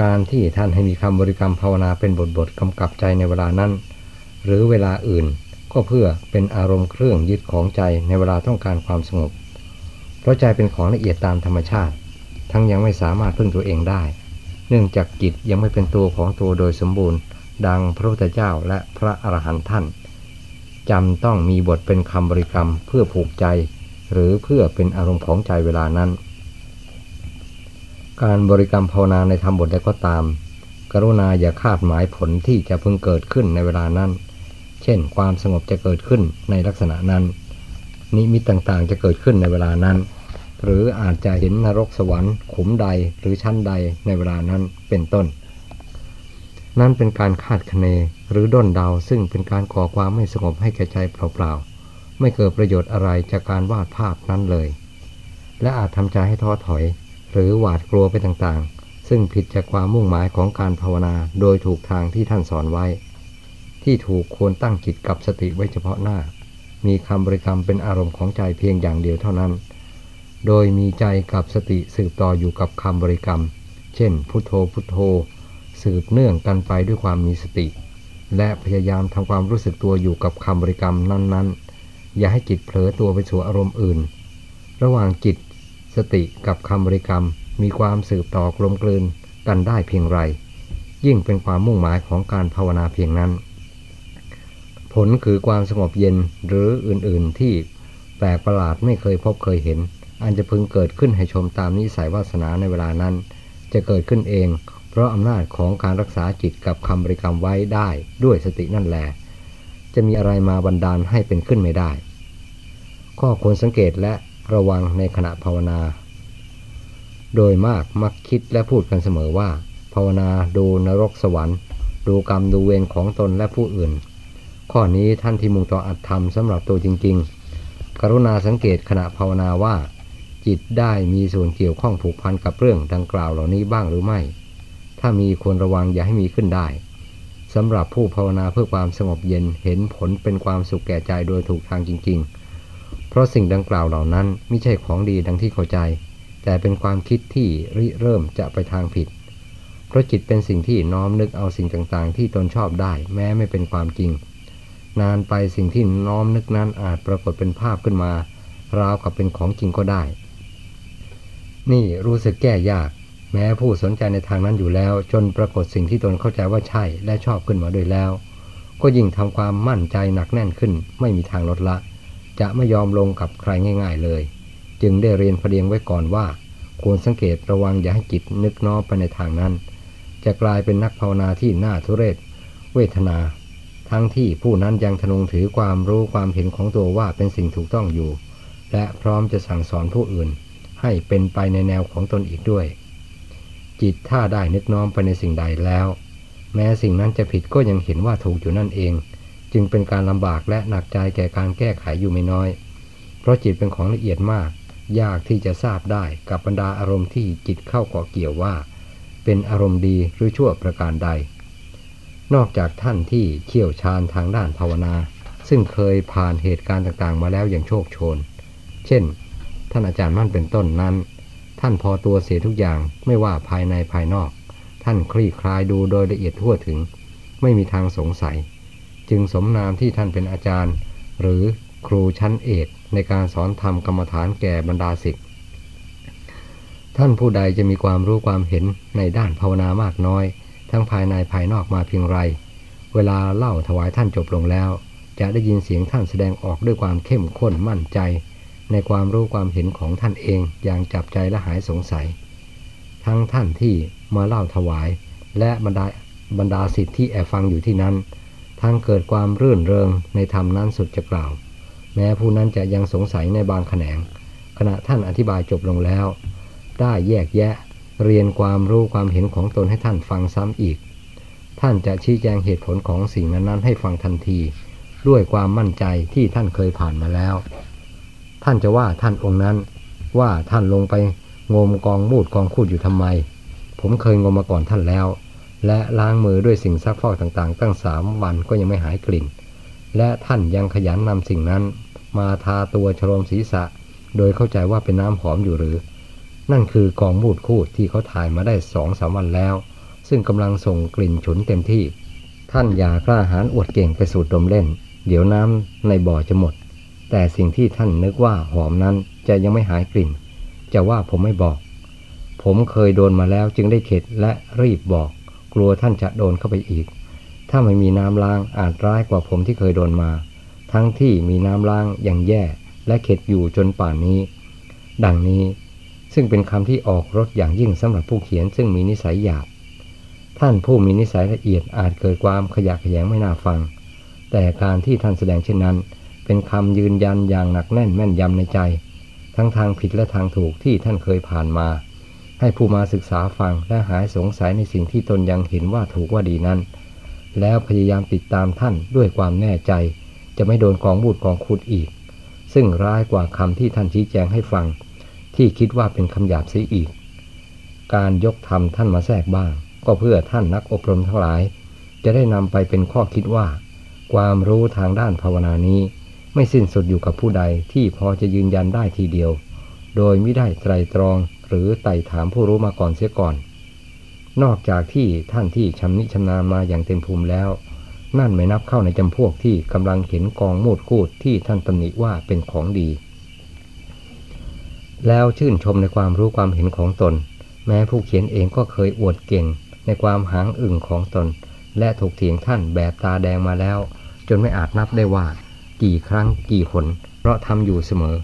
การที่ท่านให้มีคำบริกรรมภาวนาเป็นบทบทกำกับใจในเวลานั้น หรือเวลาอื่นก็เพื่อเป็นอารมณ์เครื่องยึดของใจในเวลาต้องการความสงบ เพราะใจเป็นของละเอียดตามธรรมชาติ ทั้งยังไม่สามารถพึ่งตัวเองได้ เนื่องจากจิตยังไม่เป็นตัวของตัวโดยสมบูรณ์ ดังพระพุทธเจ้าและพระอรหันต์ท่านจำต้องมีบทเป็นคำบริกรรมเพื่อผูกใจ หรือเพื่อเป็นอารมณ์ของใจเวลานั้น การบริกรรมภาวนาในธรรมบทใดก็ตาม กรุณาอย่าคาดหมายผลที่จะพึงเกิดขึ้นในเวลานั้น เช่น ความสงบจะเกิดขึ้นในลักษณะนั้น นิมิตต่างๆจะเกิดขึ้นในเวลานั้น หรืออาจจะเห็นนรกสวรรค์ขุมใดหรือชั้นใดในเวลานั้นเป็นต้น นั่นเป็นการคาดคะเนหรือด้นเดาซึ่งเป็นการก่อความไม่สงบให้แก่ใจเปล่าๆไม่เกิดประโยชน์อะไรจากการวาดภาพนั้นเลย และอาจทำใจให้ท้อถอย หรือหวาดกลัวไปต่างๆ ซึ่งผิดจากความมุ่งหมายของการภาวนาโดยถูกทางที่ท่านสอนไว้ ที่ถูกควรตั้งจิตกับสติไว้เฉพาะหน้า มีคำบริกรรมเป็นอารมณ์ของใจเพียงอย่างเดียวเท่านั้น โดยมีใจกับสติสืบต่ออยู่กับคำบริกรรม เช่น พุทโธพุทโธ สืบเนื่องกันไปด้วยความมีสติ และพยายามทำความรู้สึกตัวอยู่กับคำบริกรรมนั้นๆ อย่าให้จิตเผลอตัวไปสู่อารมณ์อื่นระหว่างจิต สติกับคำบริกรรมมีความสืบต่อกลมกลืนกันได้เพียงไร ยิ่งเป็นความมุ่งหมายของการภาวนาเพียงนั้น ผลคือความสงบเย็นหรืออื่นๆที่แปลกประหลาดไม่เคยพบเคยเห็น อันจะพึงเกิดขึ้นให้ชมตามนิสัยวาสนาในเวลานั้น จะเกิดขึ้นเอง เพราะอำนาจของการรักษาจิตกับคำบริกรรมไว้ได้ด้วยสตินั่นแหละจะมีอะไรมาบันดาลให้เป็นขึ้นไม่ได้ ข้อควรสังเกตและ ระวังในขณะภาวนา โดยมากมักคิดและพูดกันเสมอว่า ภาวนาดูนรกสวรรค์ ดูกรรมดูเวรของตนและผู้อื่น ข้อนี้ท่านที่มุ่งต่ออัตธรรมสำหรับตัวจริง ๆ กรุณาสังเกตขณะภาวนาว่า จิตได้มีส่วนเกี่ยวข้องผูกพันกับเรื่องดังกล่าวเหล่านี้บ้างหรือไม่ ถ้ามีควรระวังอย่าให้มีขึ้นได้สำหรับผู้ภาวนาเพื่อความสงบเย็นเห็นผลเป็นความสุขแก่ใจโดยถูกทางจริง ๆ เพราะสิ่งดังกล่าวเหล่านั้นไม่ใช่ของดีดังที่เข้าใจ แต่เป็นความคิดที่ริเริ่มจะไปทางผิด เพราะจิตเป็นสิ่งที่น้อมนึกเอาสิ่งต่างๆ ที่ตนชอบได้ แม้ไม่เป็นความจริง นานไปสิ่งที่น้อมนึกนั้นอาจปรากฏเป็นภาพขึ้นมาราวกับเป็นของจริงก็ได้ นี่รู้สึกแก้ยาก แม้ผู้สนใจในทางนั้นอยู่แล้ว จนปรากฏสิ่งที่ตนเข้าใจว่าใช่และชอบขึ้นมาด้วยแล้ว ก็ยิ่งทำความมั่นใจหนักแน่นขึ้นไม่มีทางลดละ จะไม่ยอมลงกับใครง่าย ๆเลย จึงได้เรียนพเดียงไว้ก่อนว่า ควรสังเกตระวังอย่าให้จิตนึกน้อมไปในทางนั้น จะกลายเป็นนักภาวนาที่น่าทุเรศ เวทนา ทั้งที่ผู้นั้นยังทนงถือความรู้ความเห็นของตัวว่าเป็นสิ่งถูกต้องอยู่ และพร้อมจะสั่งสอนผู้อื่น ให้เป็นไปในแนวของตนอีกด้วย จิตถ้าได้นึกน้อมไปในสิ่งใดแล้ว แม้สิ่งนั้นจะผิดก็ยังเห็นว่าถูกอยู่นั่นเอง จึงเป็นการลำบากและหนักใจแก่การแก้ไขอยู่ไม่น้อย เพราะจิตเป็นของละเอียดมาก ยากที่จะทราบได้กับบรรดาอารมณ์ที่จิตเข้าเกาะเกี่ยวว่า เป็นอารมณ์ดีหรือชั่วประการใด นอกจากท่านที่เขี่ยวชาญทางด้านภาวนา ซึ่งเคยผ่านเหตุการณ์ต่างๆ มาแล้วอย่างโชคโชน เช่น ท่านอาจารย์มั่นเป็นต้นนั้น ท่านพอตัวเสียทุกอย่างไม่ว่าภายในภายนอก ท่านคลี่คลายดูโดยละเอียดทั่วถึง ไม่มีทางสงสัย จึงสมนามที่ท่านเป็นอาจารย์ หรือครูชั้นเอกในการสอนธรรมกรรมฐานแก่บรรดาศิษย์ท่านผู้ใดจะมีความรู้ความเห็นในด้านภาวนามากน้อย ทั้งภายในภายนอกมาเพียงไร เวลาเล่าถวายท่านจบลงแล้ว จะได้ยินเสียงท่านแสดงออกด้วยความเข้มข้นมั่นใจ ในความรู้ความเห็นของท่านเองอย่างจับใจและหายสงสัย ทั้งท่านที่มาเล่าถวาย และบรรดาบรรดาสิทธิ์ที่แอบฟังอยู่ที่นั้น ทั้งเกิดความรื่นเริงในธรรมนั้นสุดจะกล่าว แม้ผู้นั้นจะยังสงสัยในบางแขนง ขณะท่านอธิบายจบลงแล้ว ได้แยกแยะ เรียนความรู้ความเห็นของตนให้ท่านฟังซ้ำอีก ท่านจะชี้แจงเหตุผลของสิ่งนั้นๆ ให้ฟังทันที ด้วยความมั่นใจที่ท่านเคยผ่านมาแล้ว ท่านจะว่าท่านองค์นั้น ว่าท่านลงไปงมกองมูดกองคูดอยู่ทำไม ผมเคยงมมาก่อนท่านแล้ว และล้างมือด้วยสิ่งซักฟอกต่างๆ ตั้งสามวันก็ยังไม่หายกลิ่น และท่านยังขยันนำสิ่งนั้น มาทาตัวชโลมศีรษะ โดยเข้าใจว่าเป็นน้ำหอมอยู่หรือ นั่นคือกองมูดคูดที่เขาถ่ายมาได้สองสามวันแล้ว ซึ่งกำลังส่งกลิ่นฉุนเต็มที่ ท่านอย่ากล้าหาญอวดเก่งไปสูดดมเล่น เดี๋ยวน้ำในบ่อจะหมด แต่สิ่งที่ท่านนึกว่าหอมนั้นจะยังไม่หายกลิ่น จะว่าผมไม่บอก ผมเคยโดนมาแล้วจึงได้เข็ดและรีบบอก กลัวท่านจะโดนเข้าไปอีก ถ้าไม่มีน้ำล้างอาจร้ายกว่าผมที่เคยโดนมา ทั้งที่มีน้ำล้างอย่างแย่และเข็ดอยู่จนป่านนี้ ดังนี้ซึ่งเป็นคำที่ออกรสอย่างยิ่งสำหรับผู้เขียนซึ่งมีนิสัยหยาบ ท่านผู้มีนิสัยละเอียดอาจเกิดความขยะแขยงไม่น่าฟัง แต่การที่ท่านแสดงเช่นนั้น เป็นคำยืนยันอย่างหนักแน่นแม่นยำในใจ ทั้งทางผิดและทางถูกที่ท่านเคยผ่านมา ให้ผู้มาศึกษาฟังและหายสงสัยในสิ่งที่ตนยังเห็นว่าถูกว่าดีนั้น แล้วพยายามติดตามท่านด้วยความแน่ใจ จะไม่โดนกองบูดกองคุดอีก ซึ่งร้ายกว่าคำที่ท่านชี้แจงให้ฟัง ที่คิดว่าเป็นคำหยาบเสียอีก การยกธรรมท่านมาแทรกบ้าง ก็เพื่อท่านนักอบรมทั้งหลาย จะได้นำไปเป็นข้อคิดว่า ความรู้ทางด้านภาวนานี้ ไม่สิ้นสุดอยู่กับผู้ใดที่พอจะยืนยันได้ทีเดียว โดยไม่ได้ไตรตรอง หรือไต่ถามผู้รู้มาก่อนเสียก่อน นอกจากที่ท่านที่ชำนิชำนาญมาอย่างเต็มภูมิแล้ว นั่นไม่นับเข้าในจำพวกที่กำลังเห็นกองมูดกูดที่ท่านตำหนิว่าเป็นของดี แล้วชื่นชมในความรู้ความเห็นของตน แม้ผู้เขียนเองก็เคยอวดเก่งในความหางอึ่งของตน และถูกเถียงท่านแบบตาแดงมาแล้ว จนไม่อาจนับได้ว่า กี่ครั้งกี่หนเพราะทำอยู่เสมอ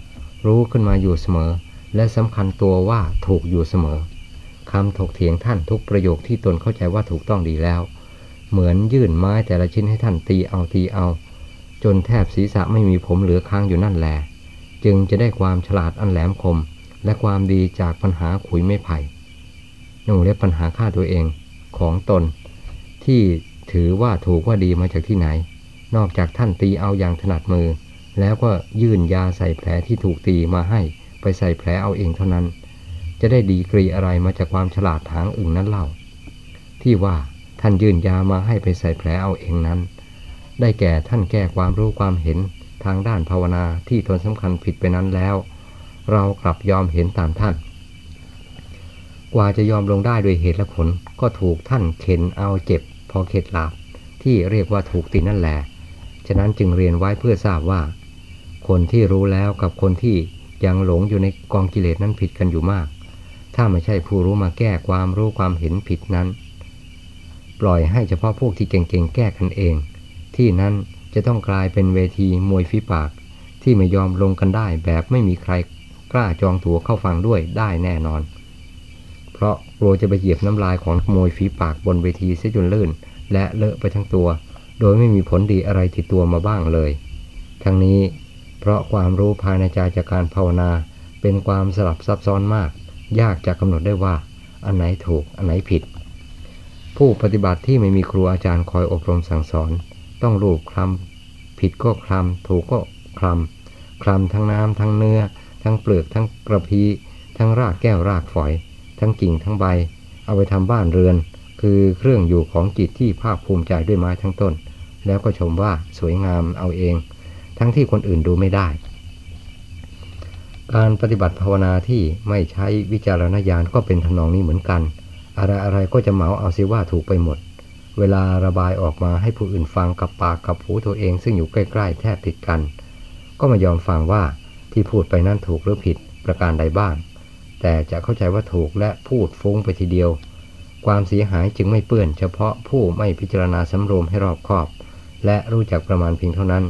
รู้ขึ้นมาอยู่เสมอ และสำคัญตัวว่าถูกอยู่เสมอคำถกเถียงท่านทุกประโยคที่ตนเข้าใจว่าถูกต้องดีแล้ว เหมือนยื่นไม้แต่ละชิ้นให้ท่านตีเอาตีเอา จนแทบศีรษะไม่มีผมเหลือค้างอยู่นั่นแหละจึงจะได้ความฉลาดอันแหลมคม และความดีจากปัญหาขุยไม่ไผ่นุ่งเล็บปัญหาฆ่าตัวเองของตน ที่ถือว่าถูกว่าดีมาจากที่ไหน นอกจากท่านตีเอาอย่างถนัดมือ แล้วก็ยื่นยาใส่แผลที่ถูกตีมาให้ ไปใส่แผลเอาเองเท่านั้น จะได้ดีกรีอะไรมาจากความฉลาดทางอึ่งนั้นเล่า ที่ว่าท่านยื่นยามาให้ไปใส่แผลเอาเองนั้น ได้แก่ท่านแก้ความรู้ความเห็นทางด้านภาวนาที่ตนสำคัญผิดไปนั้นแล้ว เรากลับยอมเห็นตามท่าน กว่าจะยอมลงได้โดยเหตุและผลก็ถูกท่านเข็นเอาเจ็บ พอเข็ดหลาบที่เรียกว่าถูกตีนั่นแหละ ฉะนั้นจึงเรียนไว้เพื่อทราบว่า คนที่รู้แล้วกับคนที่ ยังหลงอยู่ในกองกิเลสนั้นผิดกันอยู่มาก ถ้าไม่ใช่ผู้รู้มาแก้ความรู้ความเห็นผิดนั้น ปล่อยให้เฉพาะพวกที่เก่งๆแก้กันเอง ที่นั้นจะต้องกลายเป็นเวทีมวยฝีปาก ที่ไม่ยอมลงกันได้แบบไม่มีใครกล้าจองตั๋วเข้าฟังด้วยได้แน่นอน เพราะกลัวจะไปเหยียบน้ำลายของมวยฝีปากบนเวทีเสียจนลื่น และเลอะไปทั้งตัว โดยไม่มีผลดีอะไรติดตัวมาบ้างเลย ทั้งนี้ เพราะความรู้ภายในใจจากการภาวนา เป็นความสลับซับซ้อนมาก ยากจะกำหนดได้ว่า อันไหนถูกอันไหนผิด ผู้ปฏิบัติที่ไม่มีครูอาจารย์คอยอบรมสั่งสอน ต้องรูปคลำผิดก็คลำถูกก็คลำคลำทั้งน้ำทั้งเนื้อ ทั้งเปลือกทั้งกระพีทั้งรากแก้วรากฝอย ทั้งกิ่งทั้งใบ เอาไปทำบ้านเรือน คือเครื่องอยู่ของจิตที่ภาคภูมิใจด้วยไม้ทั้งต้น แล้วก็ชมว่าสวยงามเอาเอง ทั้งที่คนอื่นดูไม่ได้ การปฏิบัติภาวนาที่ไม่ใช้วิจารณญาณก็เป็นทำนองนี้เหมือนกัน อะไรอะไรก็จะเหมาเอาซิว่าถูกไปหมด เวลาระบายออกมาให้ผู้อื่นฟังกับปากกับหูตัวเอง ซึ่งอยู่ใกล้ๆแทบติดกัน ก็มายอมฟังว่าที่พูดไปนั้นถูกหรือผิดประการใดบ้าง แต่จะเข้าใจว่าถูกและพูดฟุ้งไปทีเดียว ความเสียหายจึงไม่เปื้อน เฉพาะผู้ไม่พิจารณาสำรวมให้รอบคอบ และรู้จักประมาณเพียงเท่านั้น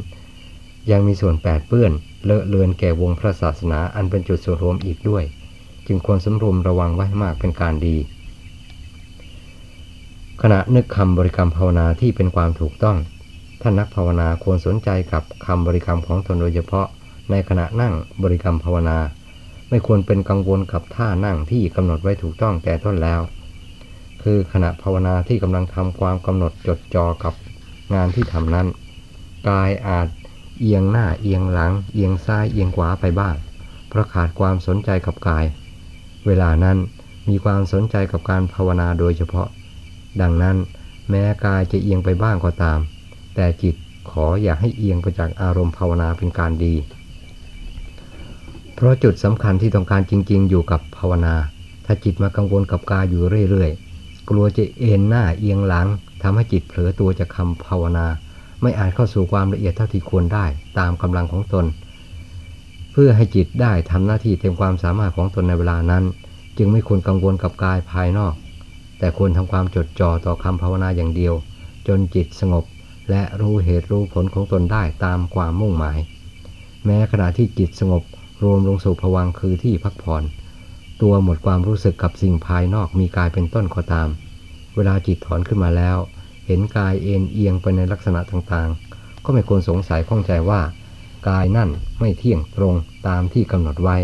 ยังมีส่วนแปดเปื้อนเลอะเลือนแก่วงพระศาสนาอันเป็นจุดส่วนรวมอีกด้วย จึงควรสำรวมระวังไว้มากเป็นการดี ขณะนึกคำบริกรรมภาวนาที่เป็นความถูกต้องท่านนักภาวนาควรสนใจกับคำบริกรรมของตนโดยเฉพาะ ในขณะนั่งบริกรรมภาวนา ไม่ควรเป็นกังวลกับท่านั่งที่กำหนดไว้ถูกต้องแต่ต้นแล้ว คือขณะภาวนาที่กำลังทำความกำหนดจดจ่อกับงานที่ทำนั้น กายอาจ เอียงหน้าเอียงหลัง เอียงซ้ายเอียงขวาไปบ้าง เพราะขาดความสนใจกับกาย เวลานั้นมีความสนใจกับการภาวนาโดยเฉพาะ ดังนั้นแม้กายจะเอียงไปบ้างก็ตาม แต่จิตขออย่าให้เอียงไปจากอารมณ์ภาวนาเป็นการดี เพราะจุดสำคัญที่ต้องการจริง ๆ อยู่กับภาวนา ถ้าจิตมากังวลกับกายอยู่เรื่อยๆ กลัวจะเอ็นหน้าเอียงหลังทำให้จิตเผลอตัวจากคำภาวนา ไม่อาจเข้าสู่ความละเอียดเท่าที่ควรได้ตามกำลังของตน เพื่อให้จิตได้ทำหน้าที่เต็มความสามารถของตนในเวลานั้น จึงไม่ควรกังวลกับกายภายนอก แต่ควรทำความจดจ่อต่อคำภาวนาอย่างเดียว จนจิตสงบ และรู้เหตุรู้ผลของตนได้ตามความมุ่งหมาย แม้ขณะที่จิตสงบรวมลงสู่ภวังค์คือที่พักผ่อนตัวหมดความรู้สึกกับสิ่งภายนอกมีกายเป็นต้นก็ตาม เวลาจิตถอนขึ้นมาแล้ว เห็นกายเอ็นเอียงไปในลักษณะต่างๆ ก็ไม่ควรสงสัยข้องใจว่า กายนั่นไม่เที่ยงตรงตามที่กำหนดไว้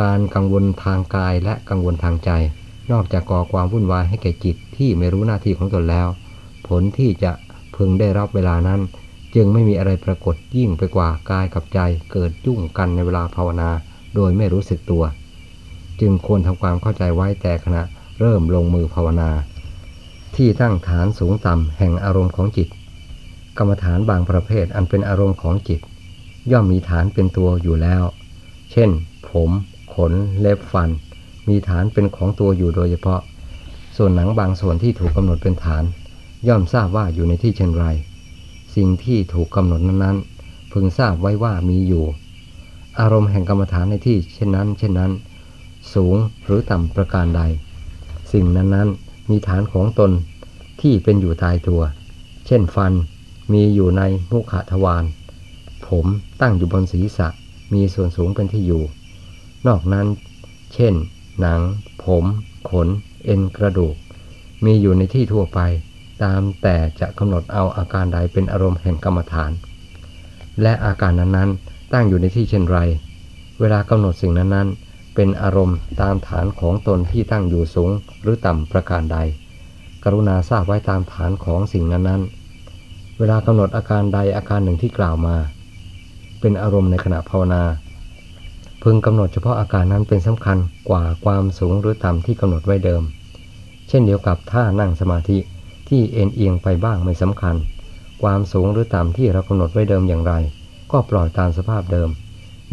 การกังวลทางกายและกังวลทางใจ นอกจากก่อความวุ่นวายให้แก่จิตที่ไม่รู้หน้าที่ของตนแล้ว ผลที่จะพึงได้รับเวลานั้น จึงไม่มีอะไรปรากฏยิ่งไปกว่ากายกับใจเกิดยุ่งกันในเวลาภาวนา โดยไม่รู้สึกตัว จึงควรทำความเข้าใจไว้แต่ขณะเริ่มลงมือภาวนา ที่ตั้งฐานสูงต่ำแห่งอารมณ์ของจิต กรรมฐานบางประเภทอันเป็นอารมณ์ของจิต ย่อมมีฐานเป็นตัวอยู่แล้ว เช่น ผม ขน เล็บฟัน มีฐานเป็นของตัวอยู่โดยเฉพาะ ส่วนหนังบางส่วนที่ถูกกำหนดเป็นฐาน ย่อมทราบว่าอยู่ในที่เช่นไร สิ่งที่ถูกกำหนดนั้นๆ พึงทราบไว้ว่ามีอยู่ อารมณ์แห่งกรรมฐานในที่เช่นนั้น เช่นนั้น สูงหรือต่ำประการใด สิ่งนั้นๆ มีฐานของตนที่เป็นอยู่ตายตัว เช่นฟันมีอยู่ในมุขทวารผมตั้งอยู่บนศีรษะมีส่วนสูงเป็นที่อยู่ นอกนั้น เช่น หนัง ผม ขน เอ็นกระดูก มีอยู่ในที่ทั่วไป ตามแต่จะกำหนดเอาอาการใดเป็นอารมณ์แห่งกรรมฐาน และอาการนั้นๆ ตั้งอยู่ในที่เช่นไร เวลากำหนดสิ่งนั้นๆ เป็นอารมณ์ตามฐานของตนที่ตั้งอยู่สูงหรือต่ำประการใด กรุณาทราบไว้ตามฐานของสิ่งนั้นๆ เวลากำหนดอาการใดอาการหนึ่งที่กล่าวมา เป็นอารมณ์ในขณะภาวนา พึงกำหนดเฉพาะอาการนั้นเป็นสำคัญกว่าความสูงหรือต่ำที่กำหนดไว้เดิม เช่นเดียวกับท่านั่งสมาธิที่เอ็นเอียงไปบ้างไม่สำคัญ ความสูงหรือต่ำที่เรากำหนดไว้เดิมอย่างไร ก็ปล่อยตามสภาพเดิม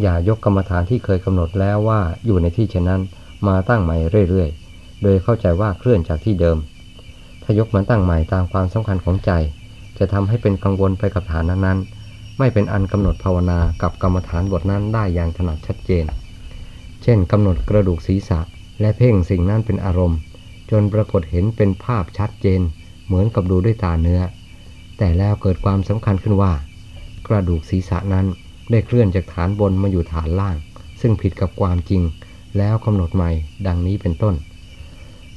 อย่ายกกรรมฐานที่เคยกำหนดแล้วว่าอยู่ในที่เช่นนั้น มาตั้งใหม่เรื่อยๆ โดยเข้าใจว่าเคลื่อนจากที่เดิม ถ้ายกมาตั้งใหม่ตามความสำคัญของใจ จะทำให้เป็นกังวลไปกับฐานนั้นๆ ไม่เป็นอันกำหนดภาวนากับกรรมฐานบทนั้นได้อย่างถนัดชัดเจน เช่นกำหนดกระดูกศีรษะ และเพ่งสิ่งนั้นเป็นอารมณ์ จนปรากฏเห็นเป็นภาพชัดเจน เหมือนกับดูด้วยตาเนื้อ แต่แล้วเกิดความสำคัญขึ้นว่า กระดูกศีรษะนั้น ได้เคลื่อนจากฐานบนมาอยู่ฐานล่าง ซึ่งผิดกับความจริง แล้วกำหนดใหม่ดังนี้เป็นต้น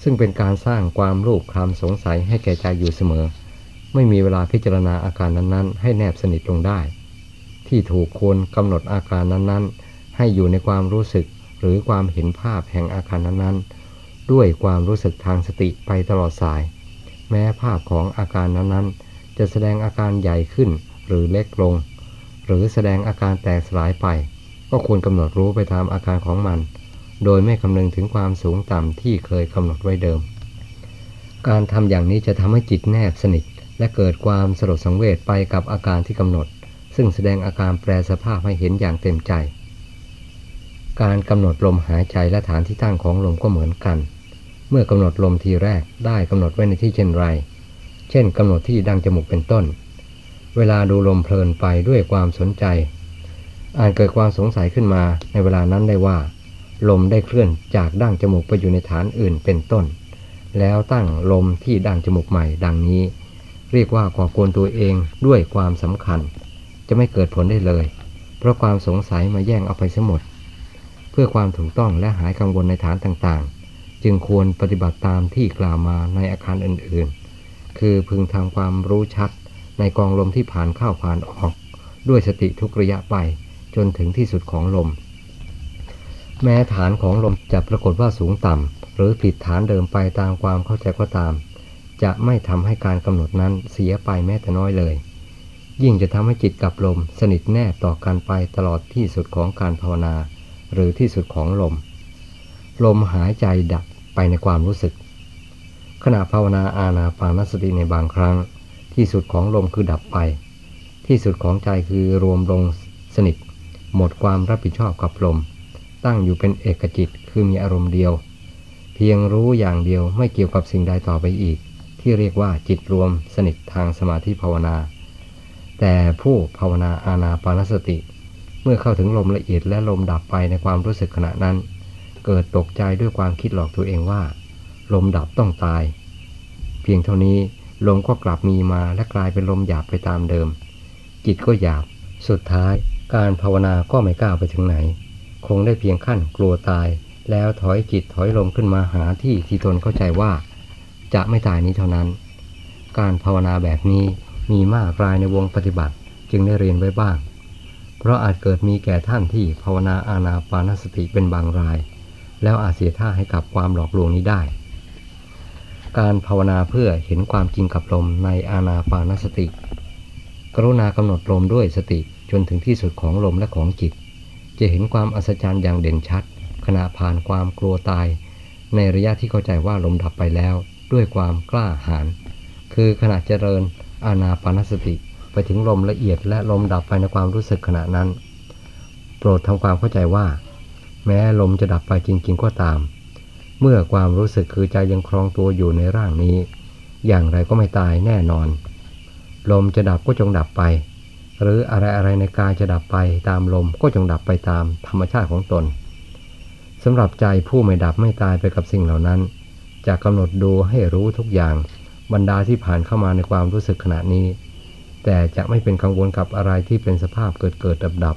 ซึ่งเป็นการสร้างความรูปคลำสงสัยให้แก่ใจอยู่เสมอ ไม่มีเวลาพิจารณาอาการนั้นๆ ให้แนบสนิทลงได้ ที่ถูกควรกำหนดอาการนั้นๆ ให้อยู่ในความรู้สึกหรือความเห็นภาพแห่งอาการนั้นๆ ด้วยความรู้สึกทางสติไปตลอดสาย แม้ภาพของอาการนั้นๆ จะแสดงอาการใหญ่ขึ้นหรือเล็กลง หรือแสดงอาการแตกสลายไป ก็ควรกำหนดรู้ไปตามอาการของมัน โดยไม่คำนึงถึงความสูงต่ำที่เคยกำหนดไว้เดิม การทำอย่างนี้จะทำให้จิตแนบสนิท และเกิดความสลดสังเวชไปกับอาการที่กำหนด ซึ่งแสดงอาการแปรสภาพให้เห็นอย่างเต็มใจ การกำหนดลมหายใจและฐานที่ตั้งของลมก็เหมือนกัน เมื่อกำหนดลมทีแรกได้กำหนดไว้ในที่เช่นไร เช่นกำหนดที่ดังจมูกเป็นต้น เวลาดูลมเพลินไปด้วยความสนใจอาจเกิดความสงสัยขึ้นมาในเวลานั้นได้ว่า ลมได้เคลื่อนจากดั้งจมูกไปอยู่ในฐานอื่นเป็นต้น แล้วตั้งลมที่ดั้งจมูกใหม่ดังนี้ เรียกว่าก่อกวนตัวเองด้วยความสำคัญ จะไม่เกิดผลได้เลย เพราะความสงสัยมาแย่งเอาไปสียหมด เพื่อความถูกต้องและหายกังวลในฐานต่างๆ จึงควรปฏิบัติตามที่กล่าวมาในอาคารอื่นๆ คือพึงทำความรู้ชัด ในกองลมที่ผ่านเข้าผ่านออก ด้วยสติทุกระยะไปจนถึงที่สุดของลม แม้ฐานของลมจะปรากฏว่าสูงต่ำ หรือผิดฐานเดิมไปตามความเข้าใจก็ตาม จะไม่ทำให้การกำหนดนั้นเสียไปแม้แต่น้อยเลย ยิ่งจะทำให้จิตกับลมสนิทแนบต่อกันไปตลอดที่สุดของการภาวนา หรือที่สุดของลม ลมหายใจดับไปในความรู้สึก ขณะภาวนาอาณาปานสติในบางครั้ง ที่สุดของลมคือดับไป ที่สุดของใจคือรวมลงสนิท หมดความรับผิดชอบกับลม ตั้งอยู่เป็นเอกจิตคือมีอารมณ์เดียว เพียงรู้อย่างเดียวไม่เกี่ยวกับสิ่งใดต่อไปอีก ที่เรียกว่าจิตรวมสนิททางสมาธิภาวนา แต่ผู้ภาวนาอาณาปานสติ เมื่อเข้าถึงลมละเอียดและลมดับไปในความรู้สึกขณะนั้น เกิดตกใจด้วยความคิดหลอกตัวเองว่า ลมดับต้องตาย เพียงเท่านี้ ลมก็กลับมีมาและกลายเป็นลมหยาบไปตามเดิม จิตก็หยาบ สุดท้ายการภาวนาก็ไม่ก้าวไปถึงไหน คงได้เพียงขั้นกลัวตาย แล้วถอยจิตถอยลมขึ้นมาหาที่ที่ตนเข้าใจว่า จะไม่ตายนี้เท่านั้น การภาวนาแบบนี้มีมากรายในวงปฏิบัติจึงได้เรียนไว้บ้าง เพราะอาจเกิดมีแก่ท่านที่ภาวนาอาณาปานสติเป็นบางราย แล้วอาจเสียท่าให้กับความหลอกลวงนี้ได้ การภาวนาเพื่อเห็นความจริงกับลมในอาณาปานสติ กรุณากำหนดลมด้วยสติจนถึงที่สุดของลมและของจิต จะเห็นความอัศจรรย์อย่างเด่นชัด ขณะผ่านความกลัวตาย ในระยะที่เข้าใจว่าลมดับไปแล้วด้วยความกล้าหาญคือขณะเจริญอาณาปานสติ ไปถึงลมละเอียดและลมดับไปในความรู้สึกขณะนั้น โปรดทำความเข้าใจว่า แม้ลมจะดับไปจริง ๆ ก็ตาม เมื่อความรู้สึกคือใจยังครองตัวอยู่ในร่างนี้ อย่างไรก็ไม่ตายแน่นอน ลมจะดับก็จงดับไป หรืออะไรอะไรในกายจะดับไปตามลมก็จงดับไปตามธรรมชาติของตนสำหรับใจผู้ไม่ดับไม่ตายไปกับสิ่งเหล่านั้นจะกำหนดดูให้รู้ทุกอย่างบรรดาที่ผ่านเข้ามาในความรู้สึกขณะนี้ แต่จะไม่เป็นกังวลกับอะไรที่เป็นสภาพเกิดเกิดดับดับ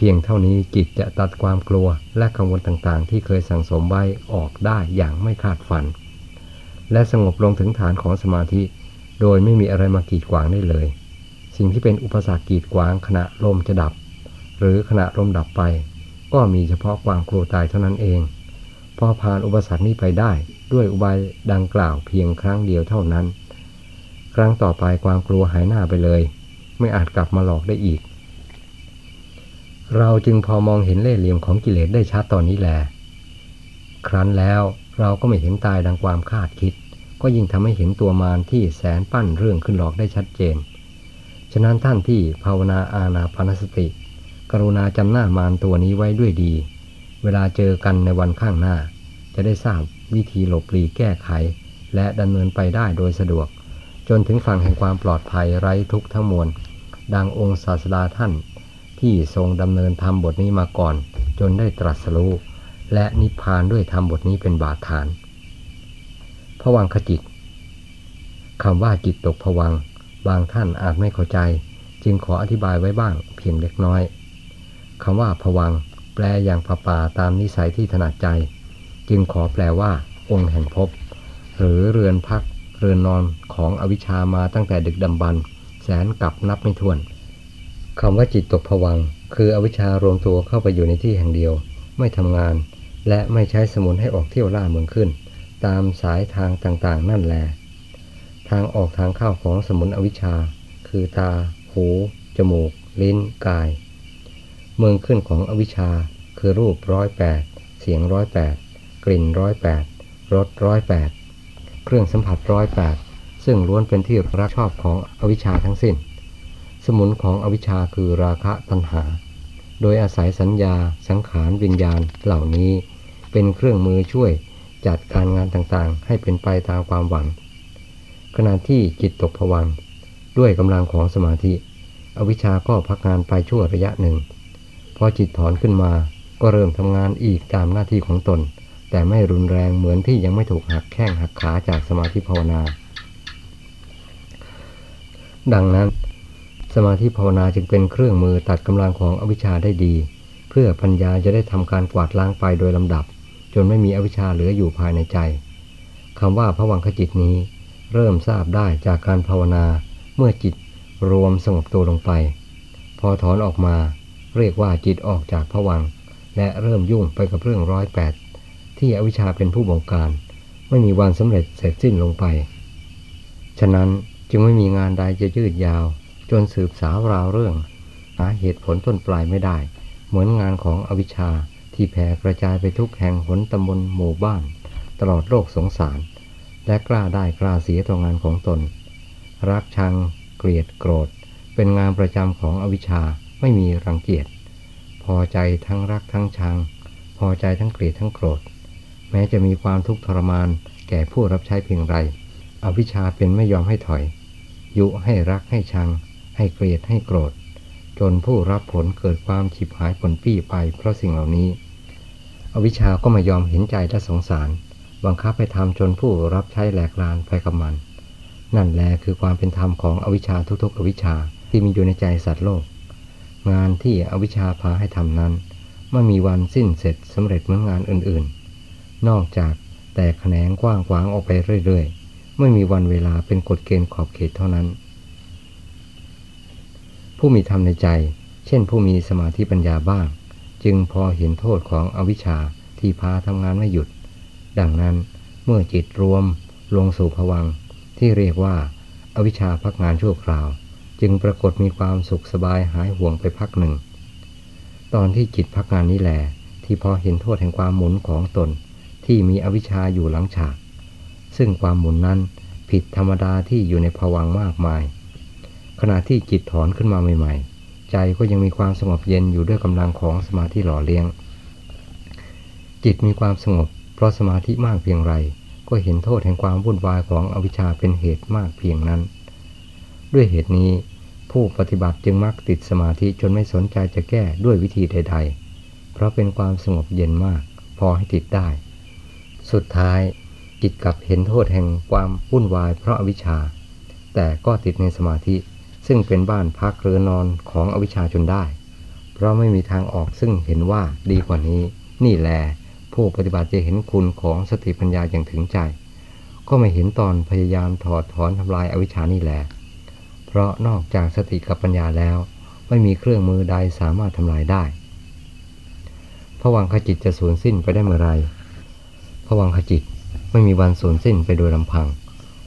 เพียงเท่านี้จิตจะตัดความกลัวและกังวลต่างๆ ที่เคยสั่งสมไว้ออกได้อย่างไม่คาดฝัน และสงบลงถึงฐานของสมาธิ โดยไม่มีอะไรมากีดขวางได้เลย สิ่งที่เป็นอุปสรรคกีดขวางขณะลมจะดับ หรือขณะลมดับไป ก็มีเฉพาะความกลัวตายเท่านั้นเองพอผ่านอุปสรรคนี้ไปได้ ด้วยอุบายดังกล่าวเพียงครั้งเดียวเท่านั้น ครั้งต่อไปความกลัวหายหน้าไปเลย ไม่อาจกลับมาหลอกได้อีก เราจึงพอมองเห็นเล่ห์เหลี่ยมของกิเลสได้ชัดตอนนี้แหลครั้นแล้วเราก็ไม่เห็นตายดังความคาดคิด ก็ยิ่งทำให้เห็นตัวมารที่แสนปั้นเรื่องขึ้นหลอกได้ชัดเจน ฉะนั้นท่านที่ภาวนาอาณาพนสติ กรุณาจำหน้ามารตัวนี้ไว้ด้วยดี เวลาเจอกันในวันข้างหน้า จะได้ทราบวิธีหลบหลีกแก้ไข และดำเนินไปได้โดยสะดวก จนถึงฝั่งแห่งความปลอดภัยไร้ทุกข์ทั้งมวลดังองค์ศาสดาท่าน ที่ทรงดำเนินธรรมบทนี้มาก่อน จนได้ตรัสรู้และนิพพานด้วยธรรมบทนี้เป็นบาฐานผวังขจิตคำว่าจิตตกผวัง บางท่านอาจไม่เข้าใจ จึงขออธิบายไว้บ้างเพียงเล็กน้อยคำว่าผวัง แปลอย่างผป่าตามนิสัยที่ถนัดใจ จึงขอแปลว่า องค์แห่งภพหรือเรือนพักเรือนนอนของอวิชามาตั้งแต่ดึกดำบรรแสนกับนับไม่ถ้วน คำว่าจิตตกผวัง คืออวิชชารวมตัวเข้าไปอยู่ในที่แห่งเดียว ไม่ทำงาน และไม่ใช้สมุนให้ออกเที่ยวล่าเมืองขึ้น ตามสายทางต่างๆ นั่นแหละทางออกทางเข้าของสมุนอวิชชา คือตา หู จมูก ลิ้น กาย เมืองขึ้นของอวิชชา คือรูปร้อยแปดเสียงร้อยแปดกลิ่นร้อยแปดรสร้อยแปดเครื่องสัมผัสร้อยแปดซึ่งล้วนเป็นที่รักชอบของอวิชชาทั้งสิ้น สมุนของอวิชชาคือราคะตัณหา โดยอาศัยสัญญาสังขารวิญญาณเหล่านี้ เป็นเครื่องมือช่วยจัดการงานต่างๆ ให้เป็นไปตามความหวัง ขณะที่จิตตกผวังด้วยกำลังของสมาธิ อวิชชาก็พักงานไปชั่วระยะหนึ่ง พอจิตถอนขึ้นมาก็เริ่มทำงานอีกตามหน้าที่ของตน แต่ไม่รุนแรงเหมือนที่ยังไม่ถูกหักแข้งหักขาจากสมาธิภาวนา ดังนั้น สมาธิภาวนาจึงเป็นเครื่องมือตัดกำลังของอวิชชาได้ดี เพื่อปัญญาจะได้ทำการกวาดล้างไปโดยลำดับ จนไม่มีอวิชชาเหลืออยู่ภายในใจคำว่าผวังขจิตนี้ เริ่มทราบได้จากการภาวนา เมื่อจิตรวมสงบตัวลงไป พอถอนออกมา เรียกว่าจิตออกจากผวัง และเริ่มยุ่งไปกับเรื่องร้อยแปดที่อวิชชาเป็นผู้บงการ ไม่มีวันสำเร็จเสร็จสิ้นลงไป ฉะนั้นจึงไม่มีงานใดจะยืดยาว จนสืบสาวราวเรื่อง หาเหตุผลต้นปลายไม่ได้ เหมือนงานของอวิชชาที่แผ่กระจายไปทุกแห่งหนตำบลหมู่บ้าน ตลอดโลกสงสาร และกล้าได้กล้าเสียต่องานของตน รักชัง เกลียดโกรธ เป็นงานประจำของอวิชชาไม่มีรังเกียจพอใจทั้งรักทั้งชัง พอใจทั้งเกลียดทั้งโกรธ แม้จะมีความทุกข์ทรมานแก่ผู้รับใช้เพียงไร อวิชชาเป็นไม่ยอมให้ถอย ยุให้รักให้ชัง ให้เกลียดให้โกรธ จนผู้รับผลเกิดความฉิบหายผลปี้ไป เพราะสิ่งเหล่านี้ อวิชชาก็ไม่ยอมเห็นใจและสงสาร บังคับให้ทำจนผู้รับใช้แหลกลานไปกับมัน นั่นแหละคือความเป็นธรรมของอวิชชาทุกๆ อวิชชาที่มีอยู่ในใจสัตว์โลก งานที่อวิชชาพาให้ทำนั้นไม่มีวันสิ้นเสร็จสำเร็จเหมือนงานอื่นๆ นอกจากแต่แขนงกว้างขวางออกไปเรื่อยๆ ไม่มีวันเวลาเป็นกฎเกณฑ์ขอบเขตเท่านั้น ผู้มีธรรมในใจ เช่นผู้มีสมาธิปัญญาบ้าง จึงพอเห็นโทษของอวิชชาที่พาทำงานไม่หยุด ดังนั้นเมื่อจิตรวมลงสู่ภวังที่เรียกว่าอาวิชชาพักงานชั่วคราว จึงปรากฏมีความสุขสบายหายห่วงไปพักหนึ่ง ตอนที่จิตพักงานนี้แหละที่พอเห็นโทษแห่งความหมุนของตนที่มีอวิชชาอยู่หลังฉาก ซึ่งความหมุนนั้นผิดธรรมดาที่อยู่ในภวังมากมาย ขณะที่จิตถอนขึ้นมาใหม่ๆ ใจก็ยังมีความสงบเย็นอยู่ด้วยกำลังของสมาธิหล่อเลี้ยง จิตมีความสงบ เพราะสมาธิมากเพียงไร ก็เห็นโทษแห่งความวุ่นวายของอวิชชาเป็นเหตุมากเพียงนั้น ด้วยเหตุนี้ผู้ปฏิบัติจึงมักติดสมาธิจนไม่สนใจจะแก้ด้วยวิธีใด ๆ เพราะเป็นความสงบเย็นมาก พอให้ติดได้ สุดท้ายจิตกลับเห็นโทษแห่งความวุ่นวายเพราะอวิชชา แต่ก็ติดในสมาธิ ซึ่งเป็นบ้านพักเรือนอนของอวิชชาจนได้ เพราะไม่มีทางออกซึ่งเห็นว่าดีกว่านี้ นี่แหละผู้ปฏิบัติจะเห็นคุณของสติปัญญาอย่างถึงใจ ก็ไม่เห็นตอนพยายามถอดถอนทำลายอวิชชานี่แหละเพราะนอกจากสติกับปัญญาแล้ว ไม่มีเครื่องมือใดสามารถทำลายได้พระวังขจิตจะสูญสิ้นไปได้เมื่อไรผวังขจิตไม่มีวันสูญสิ้นไปโดยลำพัง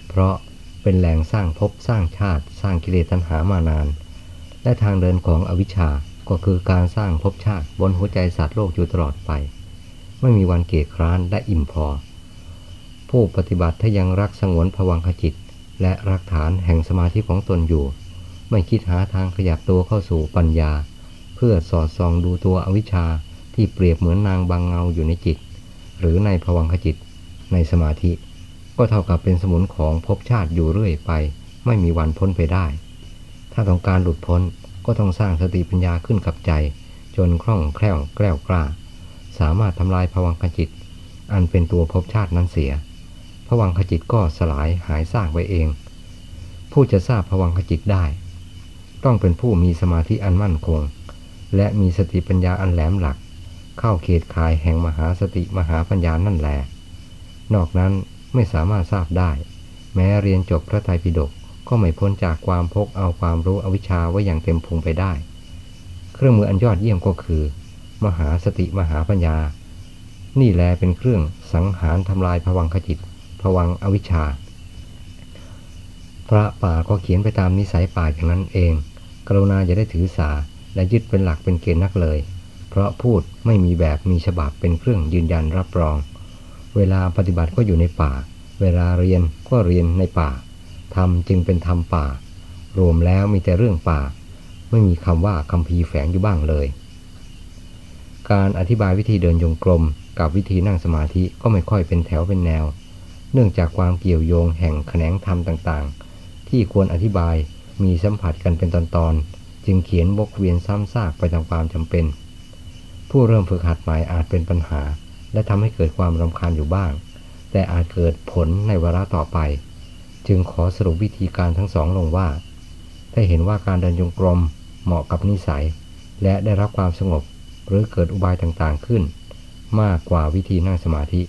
เพราะ เป็นแหล่งสร้างภพสร้างชาติสร้างกิเลสตัณหามานาน และทางเดินของอวิชชาก็คือการสร้างภพชาติบนหัวใจสัตว์โลกอยู่ตลอดไป ไม่มีวันเกียคร้านและอิ่มพอ ผู้ปฏิบัติถ้ายังรักสงวนผวังขจิต และรักฐานแห่งสมาธิของตนอยู่ ไม่คิดหาทางขยับตัวเข้าสู่ปัญญา เพื่อสอดส่องดูตัวอวิชชาที่เปรียบเหมือนนางบางเงาอยู่ในจิต หรือในภวังคจิต ในสมาธิ ก็เท่ากับเป็นสมุนของภพชาติอยู่เรื่อยไป ไม่มีวันพ้นไปได้ ถ้าต้องการหลุดพ้นก็ต้องสร้างสติปัญญาขึ้นกับใจ จนคล่องแคล่วแกล้วกล้า สามารถทำลายภวังคจิต อันเป็นตัวภพชาตินั้นเสียภวังคจิตก็สลายหายซากไปเอง ผู้จะทราบภวังคจิตได้ ต้องเป็นผู้มีสมาธิอันมั่นคง และมีสติปัญญาอันแหลมหลัก เข้าเขตขายแห่งมหาสติมหาปัญญานั่นแหละนอกนั้น ไม่สามารถทราบได้ แม้เรียนจบพระไตรปิฎกก็ไม่พ้นจากความพกเอาความรู้อวิชชาไว้อย่างเต็มพุงไปได้ เครื่องมืออันยอดเยี่ยมก็คือ มหาสติมหาปัญญา นี่แลเป็นเครื่องสังหารทำลายผวังขจิตผวังอวิชชา พระป่าก็เขียนไปตามนิสัยป่าอย่างนั้นเอง กรุณาจะได้ถือสาและยึดเป็นหลักเป็นเกณฑ์นักเลย เพราะพูดไม่มีแบบมีฉบับเป็นเครื่องยืนยันรับรอง เวลาปฏิบัติก็อยู่ในป่า เวลาเรียนก็เรียนในป่าทำจึงเป็นธรรมป่า รวมแล้วมีแต่เรื่องป่า ไม่มีคำว่าคำพีแฝงอยู่บ้างเลย การอธิบายวิธีเดินโยงกลม กับวิธีนั่งสมาธิก็ไม่ค่อยเป็นแถวเป็นแนว เนื่องจากความเกี่ยวโยงแห่งแขนงธรรมต่างๆ ที่ควรอธิบายมีสัมผัสกันเป็นตอนๆ จึงเขียนวกเวียนซ้ำซากไปตามความจำเป็น ผู้เริ่มฝึกหัดใหม่อาจเป็นปัญหา และทำให้เกิดความรำคาญอยู่บ้าง แต่อาจเกิดผลในวาระต่อไป จึงขอสรุปวิธีการทั้งสองลงว่า ถ้าเห็นว่าการเดินจงกรมเหมาะกับนิสัย และได้รับความสงบ หรือเกิดอุบายต่างๆขึ้น มากกว่าวิธีนั่งสมาธิ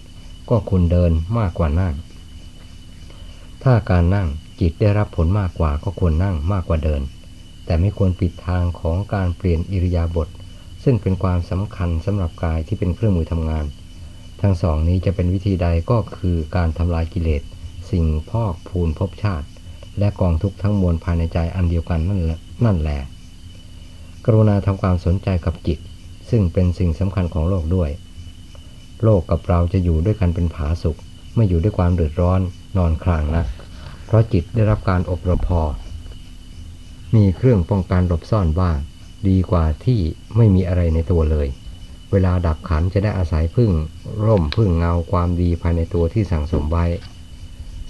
ก็ควรเดินมากกว่านั่ง ถ้าการนั่งจิตได้รับผลมากกว่าก็ควรนั่งมากกว่าเดิน แต่ไม่ควรปิดทางของการเปลี่ยนอิริยาบถซึ่งเป็นความสำคัญสำหรับกายที่เป็นเครื่องมือทำงาน ทั้งสองนี้จะเป็นวิธีใดก็คือการทำลายกิเลส สิ่งพอกพูนภพชาติ และกองทุกข์ทั้งมวลภายในใจอันเดียวกันนั่นแหละนั่นแหละ กรุณาทำความสนใจกับจิต ซึ่งเป็นสิ่งสำคัญของโลกด้วย โลกกับเราจะอยู่ด้วยกันเป็นผาสุขไม่อยู่ด้วยความเดือดร้อนนอนคลางนะเพราะจิตได้รับการอบรมพอ มีเครื่องป้องกันหลบซ่อนบ้าง ดีกว่าที่ไม่มีอะไรในตัวเลย เวลาดับขันจะได้อาศัยพึ่ง ร่มพึ่งเงาความดีภายในตัวที่สั่งสมไว้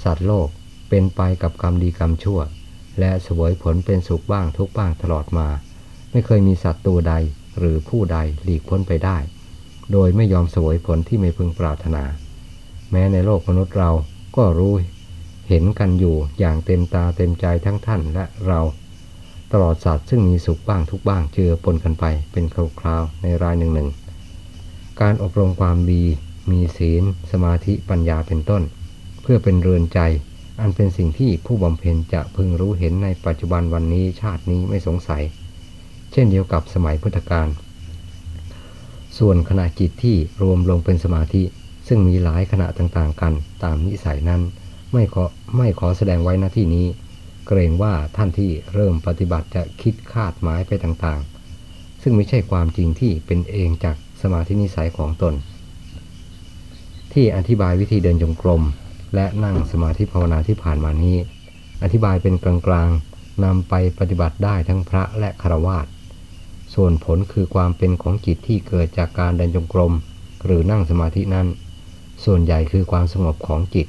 สัตว์โลกเป็นไปกับกรรมดีกรรมชั่ว และสวยผลเป็นสุขบ้างทุกบ้างตลอดมา ไม่เคยมีสัตว์ตัวใดหรือผู้ใดหลีกพ้นไปได้ โดยไม่ยอมสวยผลที่ไม่พึงปรารถนา แม้ในโลกมนุษย์เราก็รู้เห็นกันอยู่อย่างเต็มตาเต็มใจทั้งท่านและเรา ตลอดสัตว์ซึ่งมีสุขบ้างทุกบ้างเจือปนกันไปเป็นคราวๆในรายหนึ่งหนึ่ง การอบรมความดีมีศีล สมาธิปัญญาเป็นต้น เพื่อเป็นเรือนใจ อันเป็นสิ่งที่ผู้บำเพ็ญจะพึงรู้เห็นในปัจจุบันวันนี้ชาตินี้ไม่สงสัย เช่นเดียวกับสมัยพุทธกาลส่วนขณะจิตที่รวมลงเป็นสมาธิ ซึ่งมีหลายขณะต่างๆ กันตามนิสัยนั้น ไม่ขอไม่ขอแสดงไว้หน้าที่นี้ เกรงว่าท่านที่เริ่มปฏิบัติจะคิดคาดหมายไปต่างๆ ซึ่งไม่ใช่ความจริงที่เป็นเองจาก สมาธินิสัยของตน ที่อธิบายวิธีเดินจงกรม และนั่งสมาธิภาวนาที่ผ่านมานี้ อธิบายเป็นกลางๆนำไปปฏิบัติได้ทั้งพระและคาวาสส่วนผลคือความเป็นของจิตที่เกิดจากการเดินจงกรม หรือนั่งสมาธินั้น ส่วนใหญ่คือความสงบของจิต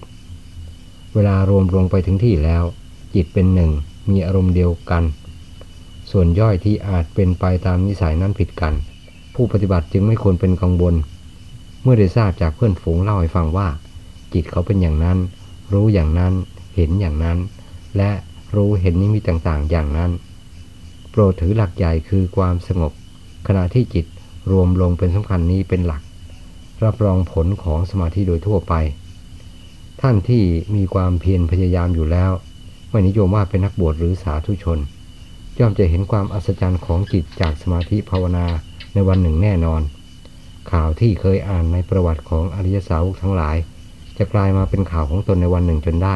เวลารวมลงไปถึงที่แล้ว จิตเป็นหนึ่งมีอารมณ์เดียวกัน ส่วนย่อยที่อาจเป็นไปตามนิสัยนั้นผิดกัน ผู้ปฏิบัติจึงไม่ควรเป็นกังวล เมื่อได้ทราบจากเพื่อนฝูงเล่าให้ฟังว่า จิตเขาเป็นอย่างนั้น รู้อย่างนั้นเห็นอย่างนั้น และรู้เห็นนิมิตต่างๆ อย่างนั้น โปรดถือหลักใหญ่คือความสงบ ขณะที่จิตรวมลงเป็นสำคัญนี้เป็นหลัก รับรองผลของสมาธิโดยทั่วไป ท่านที่มีความเพียรพยายามอยู่แล้ว ไม่นิยมว่าเป็นนักบวชหรือสาธุชน ย่อมจะเห็นความอัศจรรย์ของจิตจากสมาธิภาวนา ในวันหนึ่งแน่นอน ข่าวที่เคยอ่านในประวัติของอริยสาวกทั้งหลาย จะกลายมาเป็นข่าวของตนในวันหนึ่งจนได้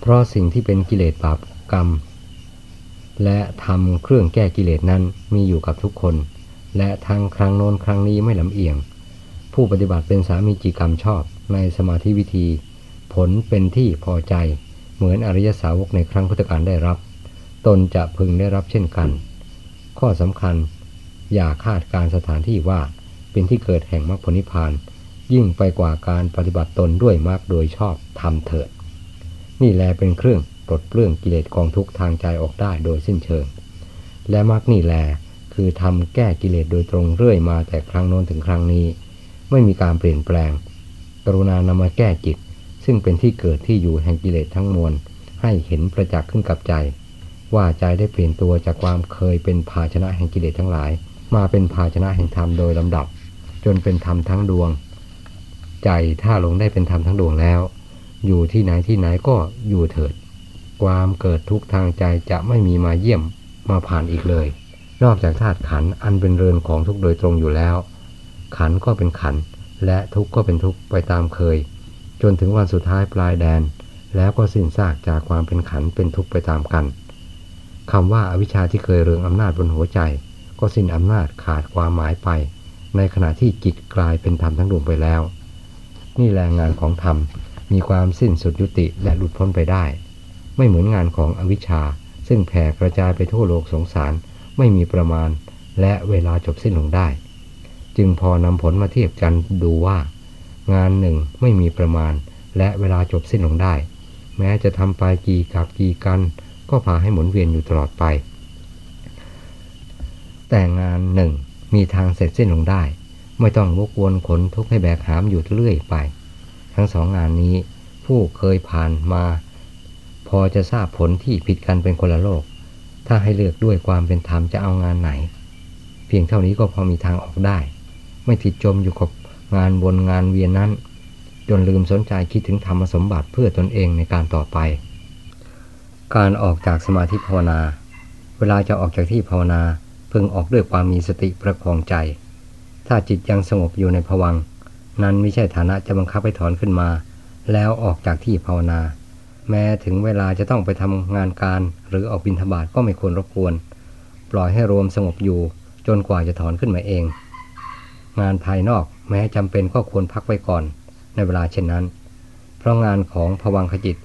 เพราะสิ่งที่เป็นกิเลสบาปกรรม และทำเครื่องแก้กิเลสนั้นมีอยู่กับทุกคน และทางครั้งโน้นครั้งนี้ไม่ลำเอียง ผู้ปฏิบัติเป็นสามีจิกรรมชอบในสมาธิวิธี ผลเป็นที่พอใจเหมือนอริยสาวกในครั้งพุทธกาลได้รับ ตนจะพึงได้รับเช่นกัน ข้อสำคัญ อย่าคาดการสถานที่ว่าเป็นที่เกิดแห่งมรรคผลนิพพาน ยิ่งไปกว่าการปฏิบัติตนด้วยมรรคโดยชอบทำเถิด นี่แลเป็นเครื่องปลดเปลื้องกิเลสกองทุกทางใจออกได้โดยสิ้นเชิง และมรรคนี่แลคือทำแก้กิเลสโดยตรงเรื่อยมาแต่ครั้งโน้นถึงครั้งนี้ ไม่มีการเปลี่ยนแปลง กรุณานำมาแก้จิต ซึ่งเป็นที่เกิดที่อยู่แห่งกิเลสทั้งมวลให้เห็นประจักษ์ขึ้นกับใจ ว่าใจได้เปลี่ยนตัวจากความเคยเป็นภาชนะแห่งกิเลสทั้งหลาย มาเป็นภาชนะแห่งธรรมโดยลำดับ จนเป็นธรรมทั้งดวง ใจถ้าหลงได้เป็นธรรมทั้งดวงแล้ว อยู่ที่ไหนที่ไหนก็อยู่เถิด ความเกิดทุกทางใจจะไม่มีมาเยี่ยมมาผ่านอีกเลย นอกจากธาตุขันอันเป็นเรือนของทุกโดยตรงอยู่แล้ว ขันก็เป็นขันและทุกก็เป็นทุกไปตามเคย จนถึงวันสุดท้ายปลายแดน แล้วก็สิ้นซากจากความเป็นขันเป็นทุกไปตามกัน คำว่าอาวิชชาที่เคยเรืองอำนาจบนหัวใจ ก็สิ้นอำนาจขาดความหมายไป ในขณะที่จิตกลายเป็นธรรมทั้งดวงไปแล้ว นี่แรงงานของธรรมมีความสิ้นสุดยุติและหลุดพ้นไปได้ ไม่เหมือนงานของอวิชชา ซึ่งแผ่กระจายไปทั่วโลกสงสารไม่มีประมาณ และเวลาจบสิ้นลงได้ จึงพอนำผลมาเทียบกันดูว่า งานหนึ่งไม่มีประมาณ และเวลาจบสิ้นลงได้ แม้จะทำไปกี่กับกี่กัน ก็พาให้หมุนเวียนอยู่ตลอดไป แต่งานหนึ่งมีทางเสร็จสิ้นลงได้ ไม่ต้องวกวนขนทุกข์ให้แบกหามอยู่เรื่อยไป ทั้งสองงานนี้ผู้เคยผ่านมา พอจะทราบผลที่ผิดกันเป็นคนละโลก ถ้าให้เลือกด้วยความเป็นธรรมจะเอางานไหน เพียงเท่านี้ก็พอมีทางออกได้ ไม่ติดจมอยู่กับงานบนงานเวียนนั้น จนลืมสนใจคิดถึงธรรมสมบัติเพื่อตนเองในการต่อไป การออกจากสมาธิภาวนา เวลาจะออกจากที่ภาวนาพึงออกด้วยความมีสติประคองใจ ถ้าจิตยังสงบอยู่ในภวัง นั้นไม่ใช่ฐานะจะบังคับให้ถอนขึ้นมา แล้วออกจากที่ภาวนา แม้ถึงเวลาจะต้องไปทำงานการหรือออกบินทบาทก็ไม่ควรรบกวน ปล่อยให้รวมสงบอยู่จนกว่าจะถอนขึ้นมาเอง งานภายนอกแม้จำเป็นก็ควรพักไว้ก่อน ในเวลาเช่นนั้น เพราะงานของภวังขจิต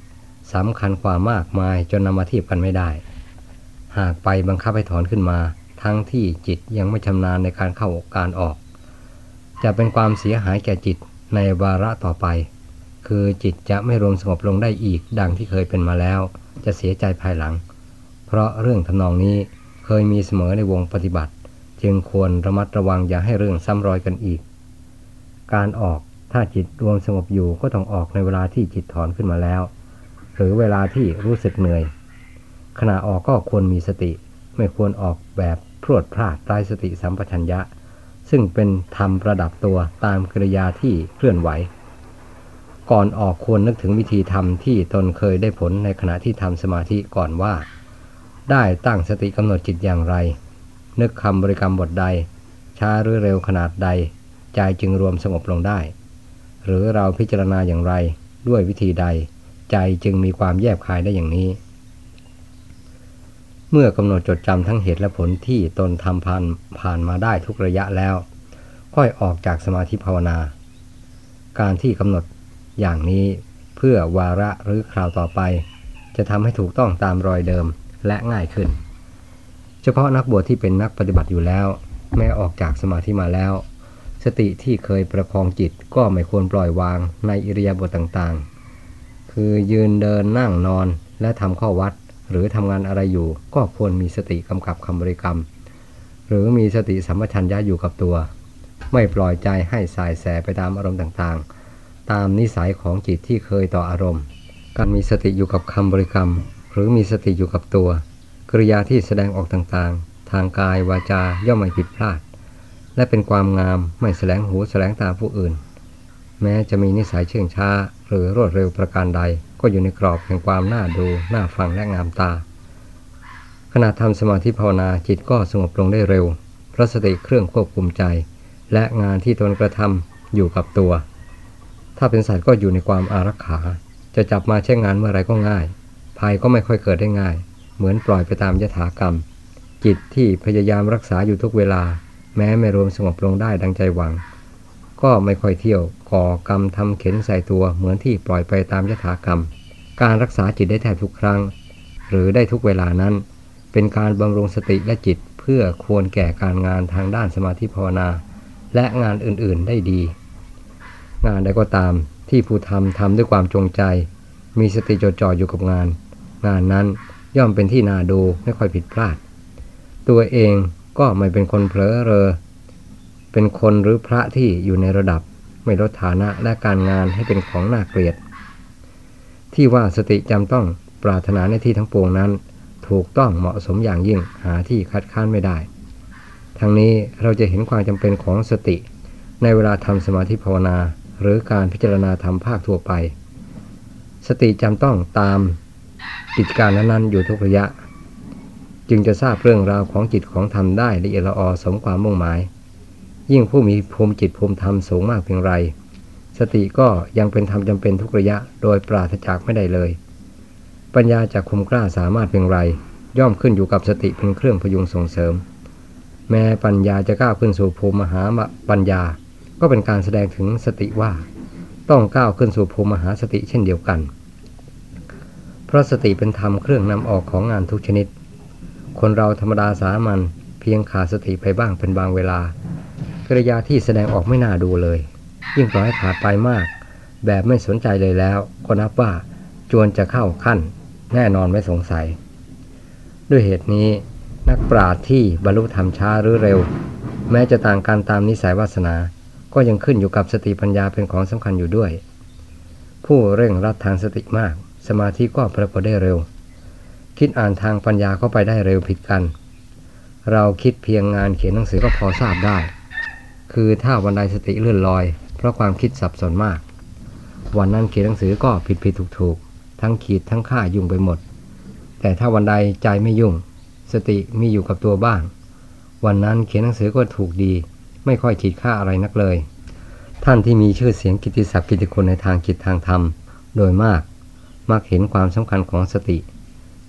สำคัญกว่ามากมายจนนำมาเทียบกันไม่ได้ หากไปบังคับให้ถอนขึ้นมา ทั้งที่จิตยังไม่ชำนาญในการเข้าการออก จะเป็นความเสียหายแก่จิตในวาระต่อไป คือจิตจะไม่รวมสงบลงได้อีกดังที่เคยเป็นมาแล้ว จะเสียใจภายหลัง เพราะเรื่องทำนองนี้เคยมีเสมอในวงปฏิบัติ จึงควรระมัดระวังอย่าให้เรื่องซ้ำรอยกันอีก การออกถ้าจิตรวมสงบอยู่ก็ต้องออกในเวลาที่จิตถอนขึ้นมาแล้ว หรือเวลาที่รู้สึกเหนื่อย ขณะออกก็ควรมีสติ ไม่ควรออกแบบพรวดพลาดไร้สติสัมปชัญญะ ซึ่งเป็นธรรมประดับตัวตามกิริยาที่เคลื่อนไหว ก่อนออกควรนึกถึงวิธีทำที่ตนเคยได้ผลในขณะที่ทำสมาธิก่อนว่า ได้ตั้งสติกำหนดจิตอย่างไร นึกคำบริกรรมบทใด ช้าหรือเร็วขนาดใด ใจจึงรวมสงบลงได้ หรือเราพิจารณาอย่างไรด้วยวิธีใด ใจจึงมีความแยบคายได้อย่างนี้ เมื่อกำหนดจดจำทั้งเหตุและผลที่ตนทำผ่านผ่านมาได้ทุกระยะแล้ว ค่อยออกจากสมาธิภาวนา การที่กำหนดอย่างนี้เพื่อวาระหรือคราวต่อไป จะทำให้ถูกต้องตามรอยเดิมและง่ายขึ้น เฉพาะนักบวชที่เป็นนักปฏิบัติอยู่แล้ว แม้ออกจากสมาธิมาแล้วสติที่เคยประคองจิตก็ไม่ควรปล่อยวางในอิริยาบถต่าง คือยืนเดินนั่งนอน และทำข้อวัด หรือทำงานอะไรอยู่ ก็ควรมีสติกำกับคำบริกรรม หรือมีสติสัมปชัญญะอยู่กับตัว ไม่ปล่อยใจให้สายแสไปตามอารมณ์ต่างๆ ตามนิสัยของจิตที่เคยต่ออารมณ์ การมีสติอยู่กับคำบริกรรม หรือมีสติอยู่กับตัว กริยาที่แสดงออกต่างๆ ทางกายวาจาย่อมไม่ผิดพลาด และเป็นความงามไม่แสลงหูแสลงตาผู้อื่น แม้จะมีนิสัยเชื่องช้า หรือรวดเร็วประการใด ก็อยู่ในกรอบแห่งความน่าดู น่าฟังและงามตา ขณะทำสมาธิภาวนาจิตก็สงบลงได้เร็ว เพราะสติเครื่องควบคุมใจ และงานที่ตนกระทำอยู่กับตัว ถ้าเป็นสัตว์ก็อยู่ในความอารักขา จะจับมาใช้งานเมื่อไรก็ง่าย ภัยก็ไม่ค่อยเกิดได้ง่าย เหมือนปล่อยไปตามยถากรรม จิตที่พยายามรักษาอยู่ทุกเวลา แม้ไม่รวมสงบลงได้ดังใจหวัง ก็ไม่ค่อยเที่ยวก่อกรรมทำเข็นใส่ตัวเหมือนที่ปล่อยไปตามยถากรรม การรักษาจิตได้แทบทุกครั้ง หรือได้ทุกเวลานั้น เป็นการบำรุงสติและจิตเพื่อควรแก่การงานทางด้านสมาธิภาวนา และงานอื่นๆได้ดี งานใดก็ตามที่ผู้ทำทำด้วยความจงใจ มีสติจดจ่ออยู่กับงาน งานนั้นย่อมเป็นที่นาดูไม่ค่อยผิดพลาด ตัวเองก็ไม่เป็นคนเผลอเรอ เป็นคนหรือพระที่อยู่ในระดับ ไม่ลดฐานะและการงานให้เป็นของน่าเกลียด ที่ว่าสติจำต้องปรารถนาในที่ทั้งปวงนั้น ถูกต้องเหมาะสมอย่างยิ่งหาที่คัดค้านไม่ได้ ทั้งนี้เราจะเห็นความจำเป็นของสติ ในเวลาทำสมาธิภาวนา หรือการพิจารณาธรรมภาคทั่วไป สติจำต้องตามกิจการนั้นๆอยู่ทุกระยะ จึงจะทราบเรื่องราวของจิตของธรรมได้ละเอียดละออสมความมุ่งหมาย ยิ่งผู้มีภูมิจิตภูมิธรรมสูงมากเพียงไร สติก็ยังเป็นธรรมจำเป็นทุกระยะ โดยปราศจากไม่ได้เลย ปัญญาจากคุมกล้าสามารถเพียงไร ย่อมขึ้นอยู่กับสติเป็นเครื่องพยุงส่งเสริม แม้ปัญญาจะก้าวขึ้นสู่ภูมิมหาปัญญา ก็เป็นการแสดงถึงสติว่า ต้องก้าวขึ้นสู่ภูมิมหาสติเช่นเดียวกัน เพราะสติเป็นธรรมเครื่องนำออกของงานทุกชนิด คนเราธรรมดาสามัญเพียงขาดสติไปบ้างเป็นบางเวลา กริยาที่แสดงออกไม่น่าดูเลย ยิ่งปล่อยให้ขาดไปมาก แบบไม่สนใจเลยแล้ว ก็นับว่าจวนจะเข้าขั้น แน่นอนไม่สงสัย ด้วยเหตุนี้ นักปราชญ์ที่บรรลุธรรมช้าหรือเร็ว แม้จะต่างกันตามนิสัยวาสนา ก็ยังขึ้นอยู่กับสติปัญญาเป็นของสำคัญอยู่ด้วย ผู้เร่งรัดทางสติมาก สมาธิก็ปรากฏได้เร็ว คิดอ่านทางปัญญาเข้าไปได้เร็วผิดกัน เราคิดเพียงงานเขียนหนังสือก็พอทราบได้ คือถ้าวันใดสติเลื่อนลอย เพราะความคิดสับสนมาก วันนั้นเขียนหนังสือก็ผิดผิดถูกถูกทั้งขีดทั้งค่ายุ่งไปหมด แต่ถ้าวันใดใจไม่ยุ่ง สติมีอยู่กับตัวบ้าง วันนั้นเขียนหนังสือก็ถูกดี ไม่ค่อยขีดค่าอะไรนักเลย ท่านที่มีชื่อเสียงกิตติศักดิ์กิตติคุณในทางจิตทางธรรม โดยมากมักเห็นความสำคัญของสติ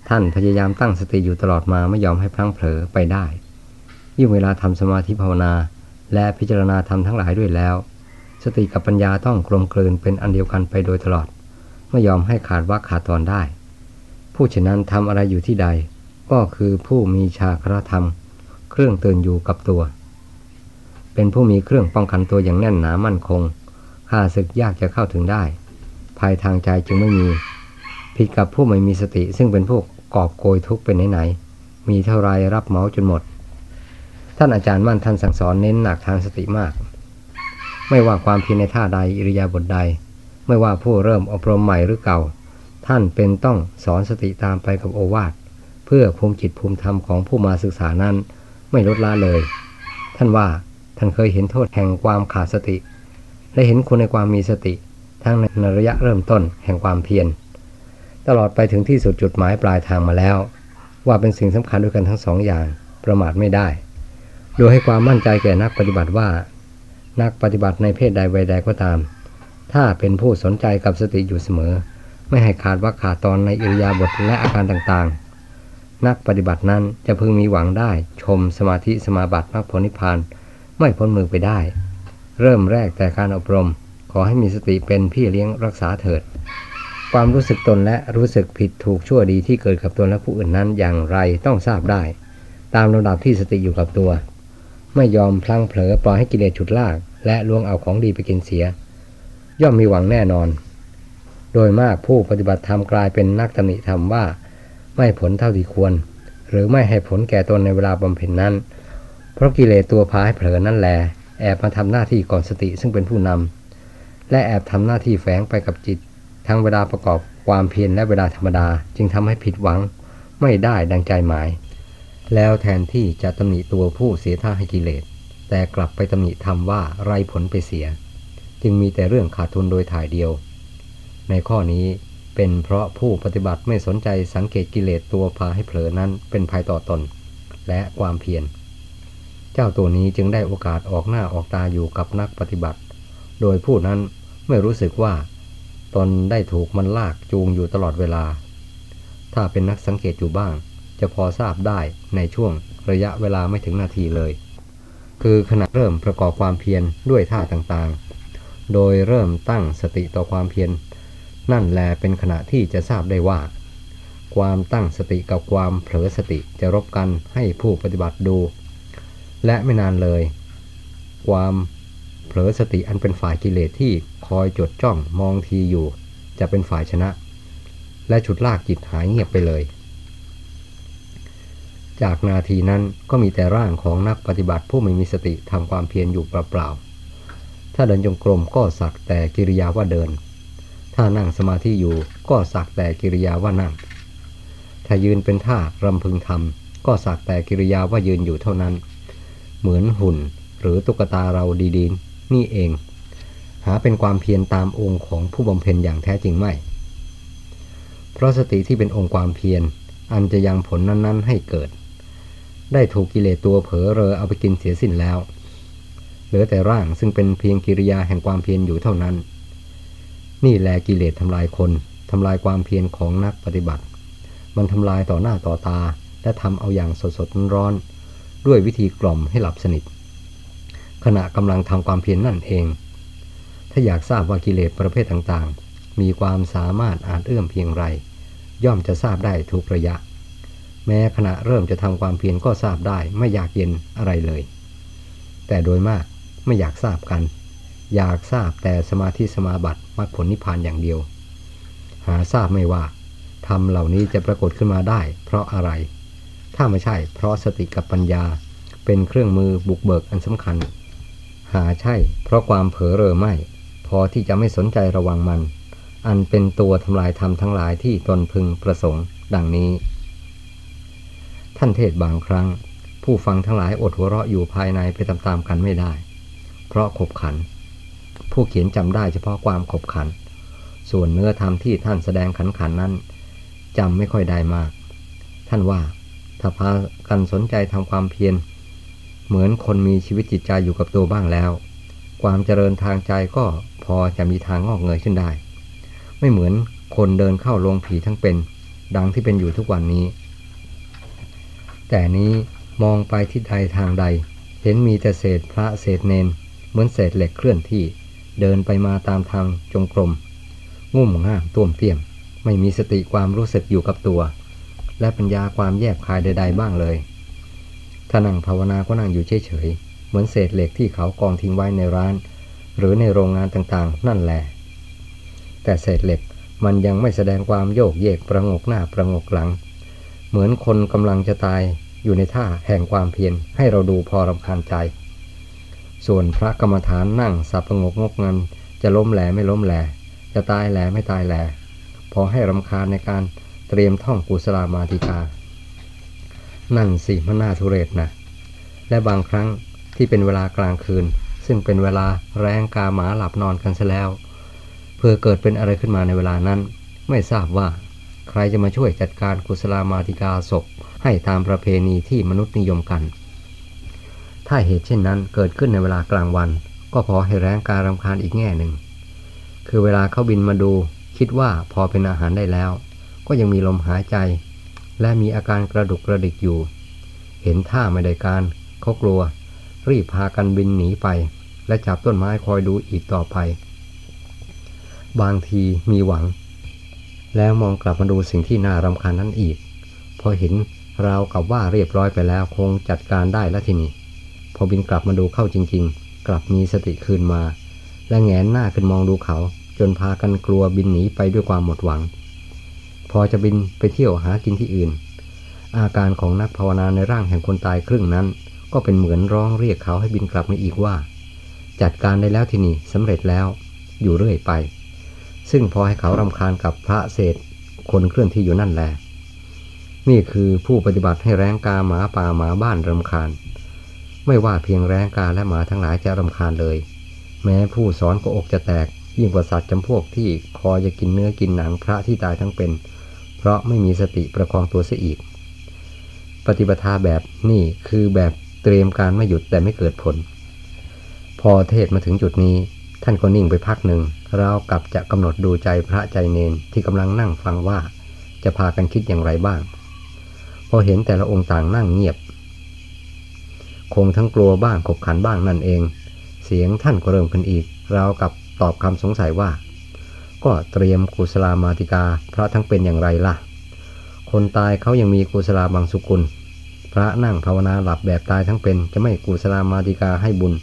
ท่านพยายามตั้งสติอยู่ตลอดมาไม่ยอมให้พลั้งเผลอไปได้ ยิ่งเวลาทำสมาธิภาวนา และพิจารณาธรรมทั้งหลายด้วยแล้ว สติกับปัญญาต้องกลมกลืนเป็นอันเดียวกันไปโดยตลอด ไม่ยอมให้ขาดว่าขาดตอนได้ ผู้ฉะนั้นทำอะไรอยู่ที่ใด ก็คือผู้มีชาครธรรม เครื่องเตือนอยู่กับตัว เป็นผู้มีเครื่องป้องกันตัวอย่างแน่นหนามั่นคงข้าศึกยากจะเข้าถึงได้ ภายทางใจจึงไม่มี ผิดกับผู้ไม่มีสติซึ่งเป็นพวกกอบโกยทุกเป็นไหนๆมีเท่าไรรับเมาจนหมด ท่านอาจารย์มั่นท่านสั่งสอนเน้นหนักทางสติมาก ไม่ว่าความเพียรในท่าใดอิริยาบถใด ไม่ว่าผู้เริ่มอบรมใหม่หรือเก่า ท่านเป็นต้องสอนสติตามไปกับโอวาทเพื่อภูมิจิตภูมิธรรมของผู้มาศึกษานั้น ไม่ลดละเลย ท่านว่าท่านเคยเห็นโทษแห่งความขาดสติ และเห็นคุณในความมีสติ ทั้งในระยะเริ่มต้นแห่งความเพียรตลอดไปถึงที่สุดจุดหมายปลายทางมาแล้ว ว่าเป็นสิ่งสำคัญด้วยกันทั้งสองอย่างประมาทไม่ได้ โดยให้ความมั่นใจแก่นักปฏิบัติว่า นักปฏิบัติในเพศใดวัยใดก็ตาม ถ้าเป็นผู้สนใจกับสติอยู่เสมอ ไม่ให้ขาดว่าขาดตอนในอิริยาบถและอาการต่างๆ นักปฏิบัตินั้นจะพึงมีหวังได้ ชมสมาธิสมาบัติมรรคผลนิพพานไม่พ้นมือไปได้ เริ่มแรกแต่การอบรม ขอให้มีสติเป็นพี่เลี้ยงรักษาเถิด ความรู้สึกตนและรู้สึกผิดถูกชั่วดีที่เกิดกับตนและผู้อื่นนั้นอย่างไรต้องทราบได้ ตามลำดับที่สติอยู่กับตัว ไม่ยอมพลังเผลอปล่อยให้กิเลสฉุดลาก และลวงเอาของดีไปกินเสีย ย่อมมีหวังแน่นอน โดยมากผู้ปฏิบัติธรรมกลายเป็นนักตำหนิธรรมว่า ไม่ผลเท่าที่ควร หรือไม่ให้ผลแก่ตนในเวลาบำเพ็ญนั้น เพราะกิเลสตัวพาให้เผลอนั่นแหละแอบมาทำหน้าที่ก่อนสติซึ่งเป็นผู้นำและแอบทำหน้าที่แฝงไปกับจิต ทั้งเวลาประกอบความเพียรและเวลาธรรมดา จึงทำให้ผิดหวัง ไม่ได้ดังใจหมาย แล้วแทนที่จะตำหนิตัวผู้เสียท่าให้กิเลส แต่กลับไปตำหนิทำว่าไรผลไปเสีย จึงมีแต่เรื่องขาดทุนโดยถ่ายเดียว ในข้อนี้เป็นเพราะผู้ปฏิบัติไม่สนใจสังเกตกิเลสตัวพาให้เผลอนั้นเป็นภัยต่อตน และความเพียร เจ้าตัวนี้จึงได้โอกาสออกหน้าออกตาอยู่กับนักปฏิบัติ โดยผู้นั้นไม่รู้สึกว่า ตนได้ถูกมันลากจูงอยู่ตลอดเวลา ถ้าเป็นนักสังเกตอยู่บ้าง จะพอทราบได้ในช่วงระยะเวลาไม่ถึงนาทีเลย คือขณะเริ่มประกอบความเพียรด้วยท่าต่างๆ โดยเริ่มตั้งสติต่อความเพียรนั่นแลเป็นขณะที่จะทราบได้ว่า ความตั้งสติกับความเผลอสติจะรบกันให้ผู้ปฏิบัติดู และไม่นานเลย ความเผลอสติอันเป็นฝ่ายกิเลสที่คอยจดจ้องมองทีอยู่ จะเป็นฝ่ายชนะ และฉุดลากจิตหายเงียบไปเลย จากนาทีนั้นก็มีแต่ร่างของนักปฏิบัติผู้ไม่มีสติทำความเพียรอยู่เปล่าๆ ถ้าเดินจงกรมก็สักแต่กิริยาว่าเดิน ถ้านั่งสมาธิอยู่ก็สักแต่กิริยาว่านั่ง ถ้ายืนเป็นท่ารำพึงทำก็สักแต่กิริยาว่ายืนอยู่เท่านั้น เหมือนหุ่นหรือตุ๊กตาเราดีๆ นี่เอง หาเป็นความเพียรตามองค์ของผู้บำเพ็ญอย่างแท้จริงไม่ เพราะสติที่เป็นองค์ความเพียรอันจะยังผลนั้น ๆ ให้เกิด ได้ถูกกิเลสตัวเผลอเรอเอาไปกินเสียสิ้นแล้ว เหลือแต่ร่างซึ่งเป็นเพียงกิริยาแห่งความเพียรอยู่เท่านั้น นี่แหละกิเลสทำลายคนทำลายความเพียรของนักปฏิบัติ มันทำลายต่อหน้าต่อตา และทำเอาอย่างสดๆร้อนด้วยวิธีกล่อมให้หลับสนิท ขณะกำลังทำความเพียรนนั่นเอง ถ้าอยากทราบว่ากิเลสประเภทต่างๆ มีความสามารถอาจเอื้อมเพียงไร ย่อมจะทราบได้ทุกระยะ แม้ขณะเริ่มจะทำความเพียรก็ทราบได้ไม่อยากเย็นอะไรเลย แต่โดยมากไม่อยากทราบกัน อยากทราบแต่สมาธิสมาบัติมรรคผลนิพพานอย่างเดียว หาทราบไม่ว่าทำเหล่านี้จะปรากฏขึ้นมาได้ เพราะอะไร ถ้าไม่ใช่ เพราะสติกับปัญญาเป็นเครื่องมือบุกเบิกอันสำคัญ หาใช่ เพราะความเผลอเรอไม่ พอที่จะไม่สนใจระวังมัน อันเป็นตัวทำลายธรรมทั้งหลายที่ตนพึงประสงค์ ดังนี้ ท่านเทศบางครั้ง ผู้ฟังทั้งหลายอดหัวเราะอยู่ภายในไปตามๆกันไม่ได้ เพราะขบขัน ผู้เขียนจำได้เฉพาะความขบขัน ส่วนเนื้อธรรมที่ท่านแสดงขันขันนั้นจำไม่ค่อยได้มาก ท่านว่าถ้าพากันสนใจทำความเพียรเหมือนคนมีชีวิตจิตใจอยู่กับตัวบ้างแล้ว ความเจริญทางใจก็พอจะมีทางงอกเงยขึ้นได้ ไม่เหมือนคนเดินเข้าลงผีทั้งเป็น ดังที่เป็นอยู่ทุกวันนี้ แต่นี้มองไปที่ใดทางใด เห็นมีแต่เศษพระเศษเนน เหมือนเศษเหล็กเคลื่อนที่ เดินไปมาตามทางจงกรมงุ่มง่ามต้วมเตี้ยม ไม่มีสติความรู้สึกอยู่กับตัว และปัญญาความแยบคายใด ๆ บ้างเลย ถ้านั่งภาวนาก็นั่งอยู่เฉยๆ เหมือนเศษเหล็กที่เขากองทิ้งไว้ในร้าน หรือในโรงงานต่างๆ นั่นแหละ แต่เศษเหล็กมันยังไม่แสดงความโยกเยกประงกหน้าประงกหลัง เหมือนคนกำลังจะตายอยู่ในท่าแห่งความเพียรให้เราดูพอรำคาญใจ ส่วนพระกรรมฐานนั่งสับประงกงกงันจะล้มแหลไม่ล้มแหล จะตายแหลไม่ตายแหล พอให้รำคาญในการเตรียมท่องกุศลามาติกา นั่นสิมันน่าทุเรศนะ และบางครั้งที่เป็นเวลากลางคืน ซึ่งเป็นเวลาแรงกาหมาหลับนอนกันซะแล้ว เพื่อเกิดเป็นอะไรขึ้นมาในเวลานั้น ไม่ทราบว่า รจะมาช่วยจัดการกุศลามาติกาศพ ให้ตามประเพณีที่มนุษย์นิยมกัน ถ้าเหตุเช่นนั้นเกิดขึ้นในเวลากลางวัน ก็พอให้แรงการรำคาญอีกแง่หนึ่ง คือเวลาเขาบินมาดู คิดว่าพอเป็นอาหารได้แล้ว ก็ยังมีลมหายใจ และมีอาการกระดุกกระดิกอยู่ เห็นท่าไม่ได้การเขากลัว รีบพากันบินหนีไป และจับต้นไม้คอยดูอีกต่อไป บางทีมีหวัง แล้วมองกลับมาดูสิ่งที่น่ารำคาญนั้นอีก พอเห็นราวกับว่าเรียบร้อยไปแล้วคงจัดการได้แล้วทีนี้ พอบินกลับมาดูเข้าจริง ๆ กลับมีสติคืนมา และแงนหน้าขึ้นมองดูเขา จนพากันกลัวบินหนีไปด้วยความหมดหวัง พอจะบินไปเที่ยวหากินที่อื่น อาการของนักภาวนาในร่างแห่งคนตายครึ่งนั้น ก็เป็นเหมือนร้องเรียกเขาให้บินกลับมาอีกว่า จัดการได้แล้วทีนี่สำเร็จแล้ว อยู่เรื่อยไป ซึ่งพอให้เขารำคาญกับพระเศษคนเคลื่อนที่อยู่นั่นแหละนี่คือผู้ปฏิบัติให้แรงกาหมาป่าหมาบ้านรำคาญ ไม่ว่าเพียงแรงกาและหมาทั้งหลายจะรำคาญเลย แม้ผู้สอนก็อกจะแตก ยิ่งกว่าสัตว์จำพวกที่คอยจะกินเนื้อกินหนังพระที่ตายทั้งเป็น เพราะไม่มีสติประคองตัวเสียอีก ปฏิปทาแบบนี่คือแบบเตรียมการไม่หยุดแต่ไม่เกิดผล พอเทศมาถึงจุดนี้ ท่านก็นิ่งไปพักหนึ่ง เรากับจะกำหนดดูใจพระใจเนนที่กำลังนั่งฟังว่าจะพากันคิดอย่างไรบ้าง พอเห็นแต่ละองค์ต่างนั่งเงียบ คงทั้งกลัวบ้างขบขันบ้างนั่นเอง เสียงท่านก็เริ่มขึ้นอีก เรากับตอบคำสงสัยว่า ก็เตรียมกุศลามาติกาพระทั้งเป็นอย่างไรล่ะ คนตายเขายังมีกุศลาบางสุกุล พระนั่งภาวนาหลับแบบตายทั้งเป็น จะไม่กุศลามาติกาให้บุญ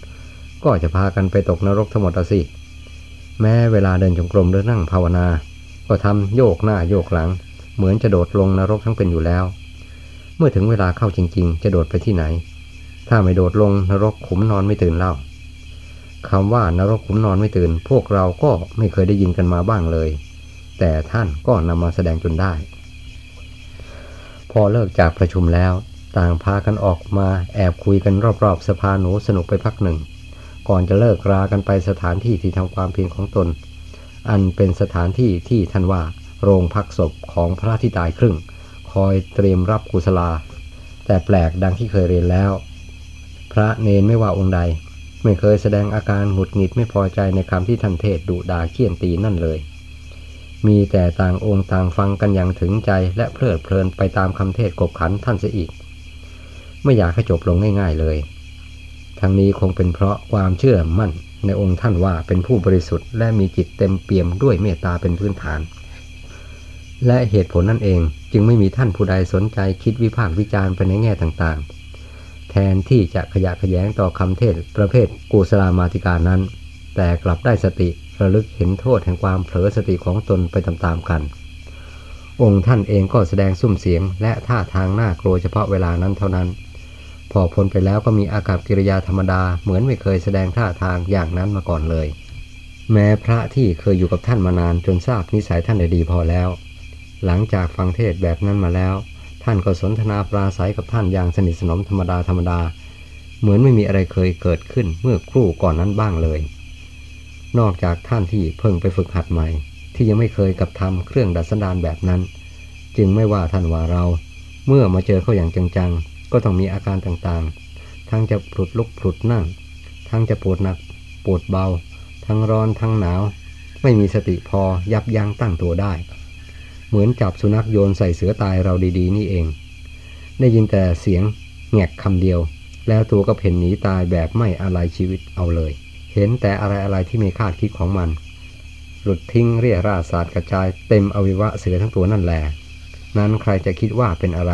ก็จะพากันไปตกนรกทั้งหมดสิ แม้เวลาเดินจงกรมหรือนั่งภาวนา ก็ทำโยกหน้าโยกหลัง เหมือนจะโดดลงนรกทั้งเป็นอยู่แล้ว เมื่อถึงเวลาเข้าจริง ๆ จะโดดไปที่ไหน ถ้าไม่โดดลงนรกขุมนอนไม่ตื่นเล่าคำว่านรกขุมนอนไม่ตื่น พวกเราก็ไม่เคยได้ยินกันมาบ้างเลย แต่ท่านก็นำมาแสดงจนได้ พอเลิกจากประชุมแล้ว ต่างพากันออกมาแอบคุยกันรอบๆสภาหนูสนุกไปพักหนึ่ง ก่อนจะเลิกรากันไปสถานที่ที่ทำความเพียรของตน อันเป็นสถานที่ที่ท่านว่าโรงพักศพของพระที่ตายครึ่ง คอยเตรียมรับกุศลา แต่แปลกดังที่เคยเรียนแล้ว พระเนนไม่ว่าองค์ใด ไม่เคยแสดงอาการหงุดหงิดไม่พอใจในคำที่ท่านเทศดุดาเคี่ยนตีนั่นเลย มีแต่ต่างองค์ต่างฟังกันอย่างถึงใจและเพลิดเพลินไปตามคำเทศกบขันท่านเสียอีก ไม่อยากให้จบลงง่าย ๆเลย ทั้งนี้คงเป็นเพราะความเชื่อมั่นในองค์ท่านว่าเป็นผู้บริสุทธิ์และมีจิตเต็มเปี่ยมด้วยเมตตาเป็นพื้นฐาน และเหตุผลนั่นเองจึงไม่มีท่านผู้ใดสนใจคิดวิพากษ์วิจารณ์ไปในแง่ต่างๆ แทนที่จะขยะขยงต่อคำเทศประเภทกุศลามาติกานั้น แต่กลับได้สติระลึกเห็นโทษแห่งความเผลอสติของตนไปตามๆกัน องค์ท่านเองก็แสดงซุ้มเสียงและท่าทางน่ากลัวเฉพาะเวลานั้นเท่านั้น พอพ้นไปแล้วก็มีอาการกิริยาธรรมดาเหมือนไม่เคยแสดงท่าทางอย่างนั้นมาก่อนเลย แม้พระที่เคยอยู่กับท่านมานานจนทราบนิสัยท่านได้ดีพอแล้ว หลังจากฟังเทศแบบนั้นมาแล้ว ท่านก็สนทนาปราศัยกับท่านอย่างสนิทสนมธรรมดาธรรมดา เหมือนไม่มีอะไรเคยเกิดขึ้นเมื่อครู่ก่อนนั้นบ้างเลย นอกจากท่านที่เพิ่งไปฝึกหัดใหม่ ที่ยังไม่เคยกับทำเครื่องดัดสันดานแบบนั้น จึงไม่ว่าท่านว่าเรา เมื่อมาเจอเขาอย่างจังๆ ก็ต้องมีอาการต่างๆ ทั้งจะปลุดลุกปลุดนั่ง ทั้งจะปวดหนัก ปวดเบา ทั้งร้อนทั้งหนาว ไม่มีสติพอยับยั้งตั้งตัวได้ เหมือนจับสุนัขโยนใส่เสือตายเราดีๆ นี่เอง ได้ยินแต่เสียงแงกคำเดียว แล้วตัวก็เพ่นหนีตายแบบไม่อะไรชีวิตเอาเลย เห็นแต่อะไรๆที่ไม่คาดคิดของมัน หลุดทิ้งเรียราศาสตร์กระจายเต็มอวิวะเสือทั้งตัวนั่นแหละนั้นใครจะคิดว่าเป็นอะไร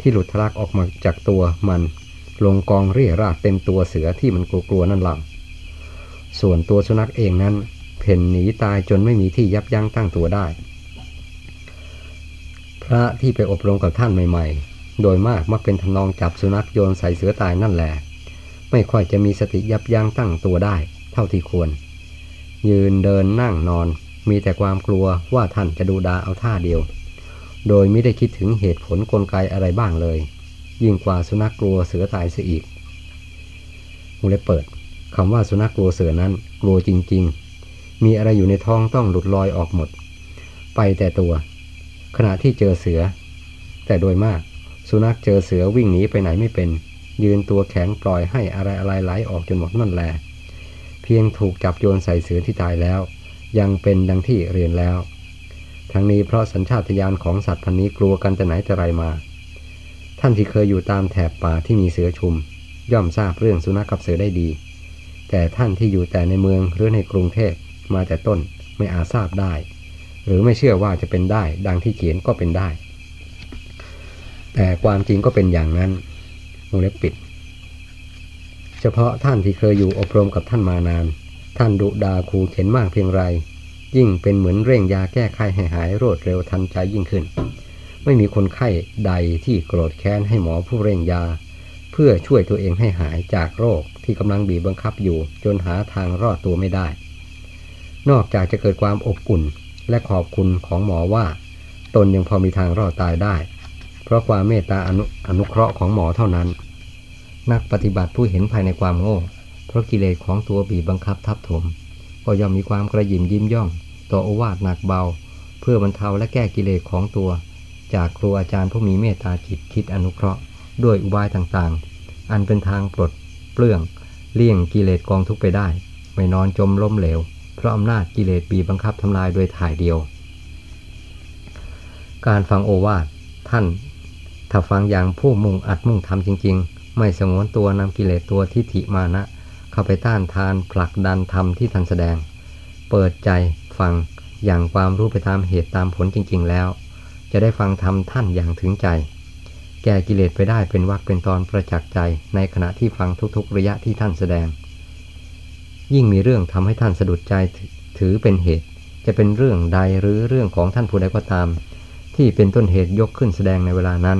ที่หลุดทะลักออกมาจากตัวมัน ลงกองเรี่ยราดเต็มตัวเสือที่มันกลัวๆนั่นหลังส่วนตัวสุนัขเองนั้นเพ่นหนีตายจนไม่มีที่ยับยั้งตั้งตัวได้ พระที่ไปอบรมกับท่านใหม่ๆ โดยมากมักเป็นทำนองจับสุนัขโยนใส่เสือตายนั่นแหละ ไม่ค่อยจะมีสติยับยั้งตั้งตัวได้ เท่าที่ควร ยืนเดินนั่งนอน มีแต่ความกลัวว่าท่านจะดูดาเอาท่าเดียว โดยไม่ได้คิดถึงเหตุผลกลไกอะไรบ้างเลย ยิ่งกว่าสุนัขกลัวเสือตายเสียอีกมูเลเปิดคำว่าสุนัขกลัวเสือนั้น กลัวจริง ๆ มีอะไรอยู่ในท้องต้องหลุดลอยออกหมด ไปแต่ตัว ขณะที่เจอเสือ แต่โดยมาก สุนัขเจอเสือวิ่งหนีไปไหนไม่เป็น ยืนตัวแข็งปล่อยให้อะไรอะไรไหลออกจนหมดนั่นแหละเพียงถูกจับโยนใส่เสือที่ตายแล้ว ยังเป็นดังที่เรียนแล้ว ทั้งนี้เพราะสัญชาตญาณของสัตว์พันนี้กลัวกันแต่ไหนแต่ไรมา ท่านที่เคยอยู่ตามแถบป่าที่มีเสือชุม ย่อมทราบเรื่องสุนัขกับเสือได้ดี แต่ท่านที่อยู่แต่ในเมืองหรือในกรุงเทพมาแต่ต้นไม่อาจทราบได้ หรือไม่เชื่อว่าจะเป็นได้ ดังที่เขียนก็เป็นได้ แต่ความจริงก็เป็นอย่างนั้นวงเล็บปิด เฉพาะท่านที่เคยอยู่อบรมกับท่านมานาน ท่านดุดาคูเข็นมากเพียงไร ยิ่งเป็นเหมือนเร่งยาแก้ไขให้หายรวดเร็วทันใจยิ่งขึ้น ไม่มีคนไข้ใดที่โกรธแค้นให้หมอผู้เร่งยา เพื่อช่วยตัวเองให้หายจากโรคที่กำลังบีบบังคับอยู่ จนหาทางรอดตัวไม่ได้ นอกจากจะเกิดความอบอุ่นและขอบคุณของหมอว่า ตนยังพอมีทางรอดตายได้ เพราะความเมตตาอนุอนุเคราะห์ของหมอเท่านั้น นักปฏิบัติผู้เห็นภายในความโง่ เพราะกิเลสของตัวบีบบังคับทับถมก็ย่อมมีความกระยิมยิ้มย่อง ต่อโอวาทหนักเบา เพื่อบรรเทาและแก้กิเลสของตัว จากครูอาจารย์ผู้มีเมตตาจิตคิดอนุเคราะห์ ด้วยอุบายต่างๆ อันเป็นทางปลดเปลื้องเลี่ยงกิเลสกองทุกไปได้ ไม่นอนจมล้มเหลว เพราะอำนาจกิเลสบีบังคับทำลายโดยถ่ายเดียว การฟังโอวาทท่าน ถ้าฟังอย่างผู้มุ่งอัดมุ่งทำจริง ๆ ไม่สงวนตัวนำกิเลสตัวทิฏฐิมานะ เข้าไปต้านทานผลักดันธรรมที่ท่านแสดง เปิดใจ ฟังอย่างความรู้ไปตามเหตุตามผลจริง ๆ แล้ว จะได้ฟังธรรมท่านอย่างถึงใจ แก้กิเลสไปได้เป็นวักเป็นตอนประจักษ์ใจในขณะที่ฟังทุกๆ ระยะที่ท่านแสดง ยิ่งมีเรื่องทำให้ท่านสะดุดใจถือเป็นเหตุ จะเป็นเรื่องใดหรือเรื่องของท่านผู้ใดก็ตาม ที่เป็นต้นเหตุยกขึ้นแสดงในเวลานั้น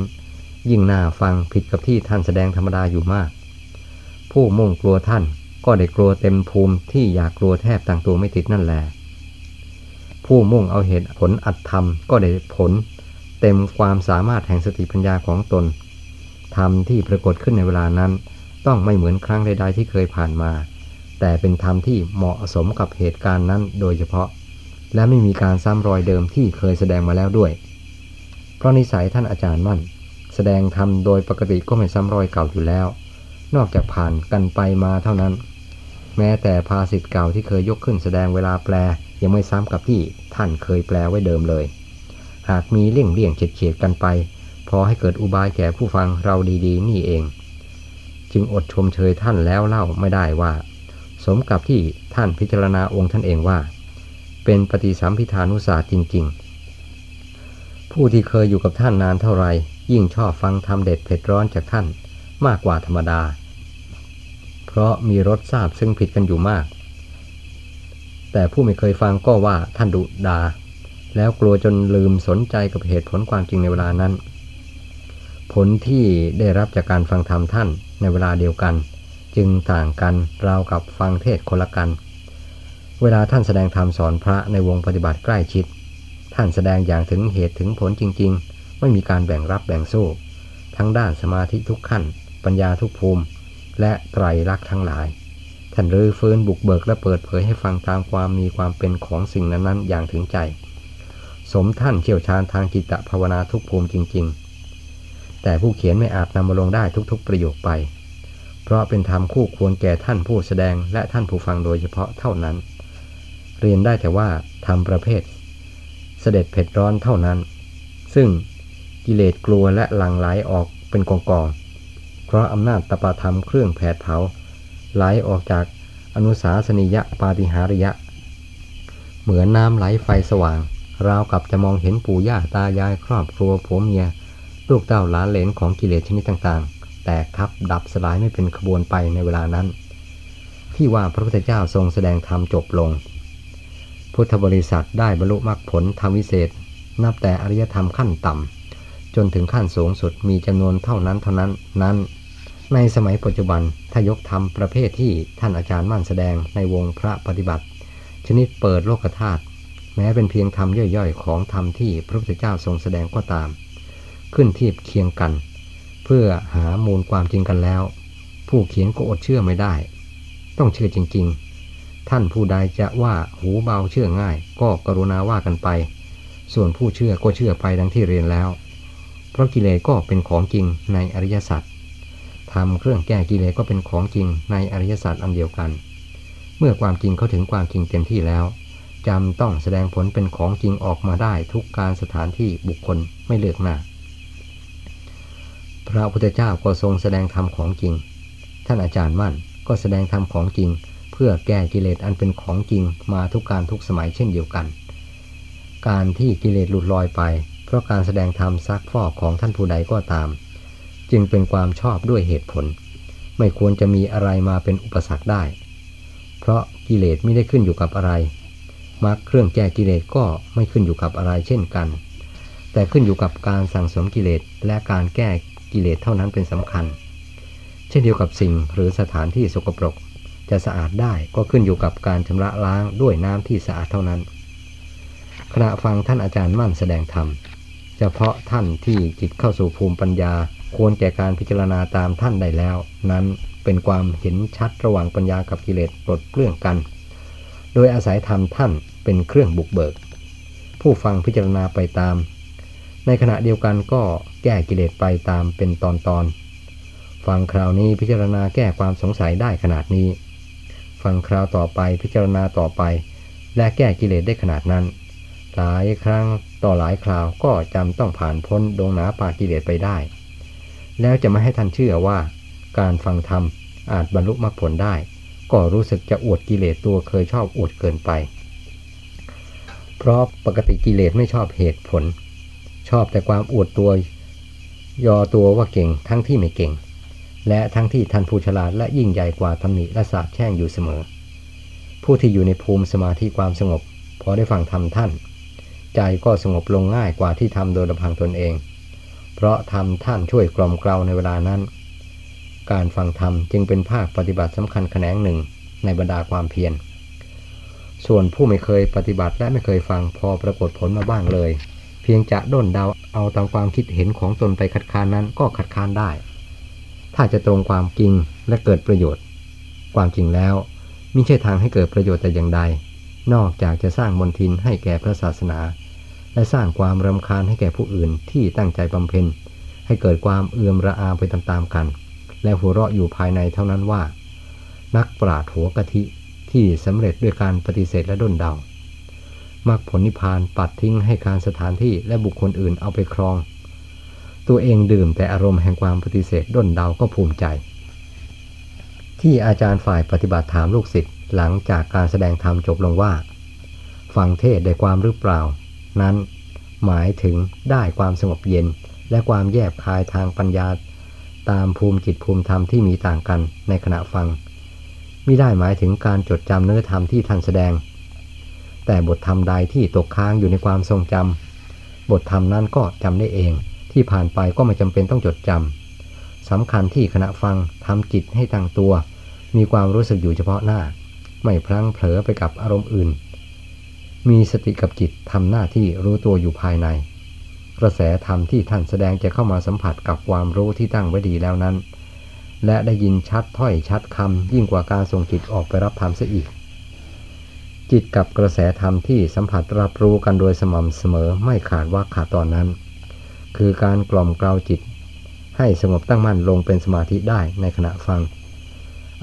ยิ่งน่าฟังผิดกับที่ท่านแสดงธรรมดาอยู่มาก ผู้มุ่งกลัวท่านก็ได้กลัวเต็มภูมิที่อยากกลัวแทบต่างตัวไม่ติดนั่นแหละ ผู้มุ่งเอาเหตุผลอัดธรรมก็ได้ผล เต็มความสามารถแห่งสติปัญญาของตน ธรรมที่ปรากฏขึ้นในเวลานั้น ต้องไม่เหมือนครั้งใดๆที่เคยผ่านมา แต่เป็นธรรมที่เหมาะสมกับเหตุการณ์นั้นโดยเฉพาะ และไม่มีการซ้ำรอยเดิมที่เคยแสดงมาแล้วด้วย เพราะนิสัยท่านอาจารย์มั่น แสดงธรรมโดยปกติก็ไม่ซ้ำรอยเก่าอยู่แล้ว นอกจากผ่านกันไปมาเท่านั้น แม้แต่ภาษิตเก่าที่เคยยกขึ้นแสดงเวลาแปลยังไม่ซ้ำกับที่ท่านเคยแปลไว้เดิมเลย หากมีเลี่ยงเลี่ยงเฉียดเฉียดกันไป พอให้เกิดอุบายแก่ผู้ฟังเราดีๆ นี่เอง จึงอดชมเชยท่านแล้วเล่าไม่ได้ว่า สมกับที่ท่านพิจารณาองค์ท่านเองว่า เป็นปฏิสัมพิธานุศาสตร์จริง ๆ ผู้ที่เคยอยู่กับท่านนานเท่าไรยิ่งชอบฟังธรรมเด็ดเผ็ดร้อนจากท่านมากกว่าธรรมดา เพราะมีรสทราบซึ่งผิดกันอยู่มาก แต่ผู้ไม่เคยฟังก็ว่าท่านดุดา แล้วกลัวจนลืมสนใจกับเหตุผลความจริงในเวลานั้น ผลที่ได้รับจากการฟังธรรมท่านในเวลาเดียวกัน จึงต่างกันราวกับฟังเทศคนละกัน เวลาท่านแสดงธรรมสอนพระในวงปฏิบัติใกล้ชิด ท่านแสดงอย่างถึงเหตุถึงผลจริง ๆ ไม่มีการแบ่งรับแบ่งสู้ ทั้งด้านสมาธิทุกขั้น ปัญญาทุกภูมิ และไตรลักษณ์ทั้งหลาย ท่านรื้อฟื้นบุกเบิกและเปิดเผยให้ฟังตามความมีความเป็นของสิ่งนั้นๆ อย่างถึงใจ สมท่านเชี่ยวชาญทางจิตภาวนาทุกภูมิจริง ๆ แต่ผู้เขียนไม่อาจนำมาลงได้ทุกๆ ประโยคไป เพราะเป็นธรรมคู่ควรแก่ท่านผู้แสดงและท่านผู้ฟังโดยเฉพาะเท่านั้น เรียนได้แต่ว่าธรรมประเภท เสด็จเผ็ดร้อนเท่านั้น ซึ่งกิเลสกลัวและหลั่งไหลออกเป็นกองกองเพราะอำนาจตปาธรรมเครื่องแผดเผา ไหลออกจากอนุสาสนิยะปาติหาริยะ เหมือนน้ำไหลไฟสว่าง ราวกับจะมองเห็นปู่ย่าตายายครอบครัวผัวเมีย ลูกเต้าหลานเหลนของกิเลสชนิดต่างๆ แตกทับดับสลายไม่เป็นขบวนไปในเวลานั้น ที่ว่าพระพุทธเจ้าทรงแสดงธรรมจบลง พุทธบริษัทได้บรรลุมรรคผลธรรมวิเศษ นับแต่อริยธรรมขั้นต่ำจนถึงขั้นสูงสุดมีจำนวนเท่านั้นเท่านั้นนั้น ในสมัยปัจจุบันถ้ายกธรรมประเภทที่ท่านอาจารย์มั่นแสดงในวงพระปฏิบัติ ชนิดเปิดโลกธาตุแม้เป็นเพียงธรรมย่อยๆ ของธรรมที่พระพุทธเจ้าทรงแสดงก็ตาม ขึ้นเทียบเคียงกัน เพื่อหามูลความจริงกันแล้ว ผู้เขียนก็อดเชื่อไม่ได้ ต้องเชื่อจริงๆ ท่านผู้ใดจะว่าหูเบาเชื่อง่าย ก็กรุณาว่ากันไป ส่วนผู้เชื่อก็เชื่อไปดังที่เรียนแล้ว เพราะกิเลสก็เป็นของจริงในอริยสัจ ทำเครื่องแก้กิเลสก็เป็นของจริงในอริยศาสัจอันเดียวกัน เมื่อความจริงเขาถึงความจริงเต็มที่แล้วจำต้องแสดงผลเป็นของจริงออกมาได้ทุกการสถานที่บุคคลไม่เลือกหน้า พระพุทธเจ้าก็ทรงแสดงธรรมของจริง ท่านอาจารย์มั่นก็แสดงธรรมของจริง เพื่อแก้กิเลสอันเป็นของจริงมาทุกการทุกสมัยเช่นเดียวกัน การที่กิเลสหลุดลอยไป เพราะการแสดงธรรมซักฟอกของท่านผู้ใดก็ตาม จึงเป็นความชอบด้วยเหตุผล ไม่ควรจะมีอะไรมาเป็นอุปสรรคได้ เพราะกิเลสไม่ได้ขึ้นอยู่กับอะไรมรรคเครื่องแก้กิเลสก็ไม่ขึ้นอยู่กับอะไรเช่นกัน แต่ขึ้นอยู่กับการสั่งสมกิเลสและการแก้กิเลสเท่านั้นเป็นสำคัญ เช่นเดียวกับสิ่งหรือสถานที่สกปรก จะสะอาดได้ก็ขึ้นอยู่กับการชำระล้างด้วยน้ำที่สะอาดเท่านั้น ขณะฟังท่านอาจารย์มั่นแสดงธรรม เฉพาะท่านที่จิตเข้าสู่ภูมิปัญญา ควรแก่การพิจารณาตามท่านได้แล้ว นั้นเป็นความเห็นชัดระหว่างปัญญากับกิเลสปลดเปลื้องกัน โดยอาศัยธรรมท่านเป็นเครื่องบุกเบิก ผู้ฟังพิจารณาไปตาม ในขณะเดียวกันก็แก้กิเลสไปตามเป็นตอนตอนฟังคราวนี้พิจารณาแก้ความสงสัยได้ขนาดนี้ ฟังคราวต่อไปพิจารณาต่อไป และแก้กิเลสได้ขนาดนั้น หลายครั้งต่อหลายคราวก็จำต้องผ่านพ้นดงหนาปากิเลสไปได้ แล้วจะไม่ให้ท่านเชื่อว่า การฟังธรรมอาจบรรลุมรรคผลได้ ก็รู้สึกจะอวดกิเลสตัวเคยชอบอวดเกินไป เพราะปกติกิเลสไม่ชอบเหตุผล ชอบแต่ความอวดตัวยอตัวว่าเก่งทั้งที่ไม่เก่ง และทั้งที่ท่านผู้ฉลาดและยิ่งใหญ่กว่าตำหนิและสาบแช่งอยู่เสมอ ผู้ที่อยู่ในภูมิสมาธิความสงบ พอได้ฟังธรรมท่าน ใจก็สงบลงง่ายกว่าที่ทำโดยลำพังตนเอง เพราะทำท่านช่วยกล่อมเกลาในเวลานั้น การฟังธรรมจึงเป็นภาคปฏิบัติสำคัญแขนงหนึ่งในบรรดาความเพียร ส่วนผู้ไม่เคยปฏิบัติและไม่เคยฟังพอปรากฏผลมาบ้างเลย เพียงจะด้นเดาเอาตามความคิดเห็นของตนไปคัดค้านนั้นก็คัดค้านได้ ถ้าจะตรงความจริงและเกิดประโยชน์ ความจริงแล้วมิใช่ทางให้เกิดประโยชน์แต่อย่างใด นอกจากจะสร้างมนทินให้แก่พระศาสนา และสร้างความรำคาญให้แก่ผู้อื่นที่ตั้งใจบำเพ็ญ ให้เกิดความเอื่มระอาไปตามๆกัน และหัวเราะอยู่ภายในเท่านั้นว่า นักปราดหัวกะทิที่สำเร็จด้วยการปฏิเสธและด้นเดามรรคผลนิพพานปัดทิ้งให้การสถานที่และบุคคลอื่นเอาไปครอง ตัวเองดื่มแต่อารมณ์แห่งความปฏิเสธด้นเดาก็ภูมิใจ ที่อาจารย์ฝ่ายปฏิบัติถามลูกศิษย์หลังจากการแสดงธรรมจบลงว่า ฟังเทศได้ความหรือเปล่า นั้น หมายถึงได้ความสงบเย็น และความแยบคายทางปัญญา ตามภูมิจิตภูมิธรรมที่มีต่างกันในขณะฟังมิได้หมายถึงการจดจำเนื้อธรรมที่ท่านแสดง แต่บทธรรมใดที่ตกค้างอยู่ในความทรงจำบทธรรมนั้นก็จำได้เอง ที่ผ่านไปก็ไม่จำเป็นต้องจดจำสำคัญที่ขณะฟังทำจิตให้ตั้งตัว มีความรู้สึกอยู่เฉพาะหน้า ไม่พลั้งเผลอไปกับอารมณ์อื่น มีสติกับจิตทำหน้าที่รู้ตัวอยู่ภายใน กระแสธรรมที่ท่านแสดงจะเข้ามาสัมผัสกับความรู้ที่ตั้งไว้ดีแล้วนั้น และได้ยินชัดถ้อยชัดคำยิ่งกว่าการส่งจิตออกไปรับธรรมเสียอีก จิตกับกระแสธรรมที่สัมผัสรับรู้กันโดยสม่ำเสมอไม่ขาดว่าขาดตอนนั้น คือการกล่อมกล่าวจิต ให้สงบตั้งมั่นลงเป็นสมาธิได้ในขณะฟัง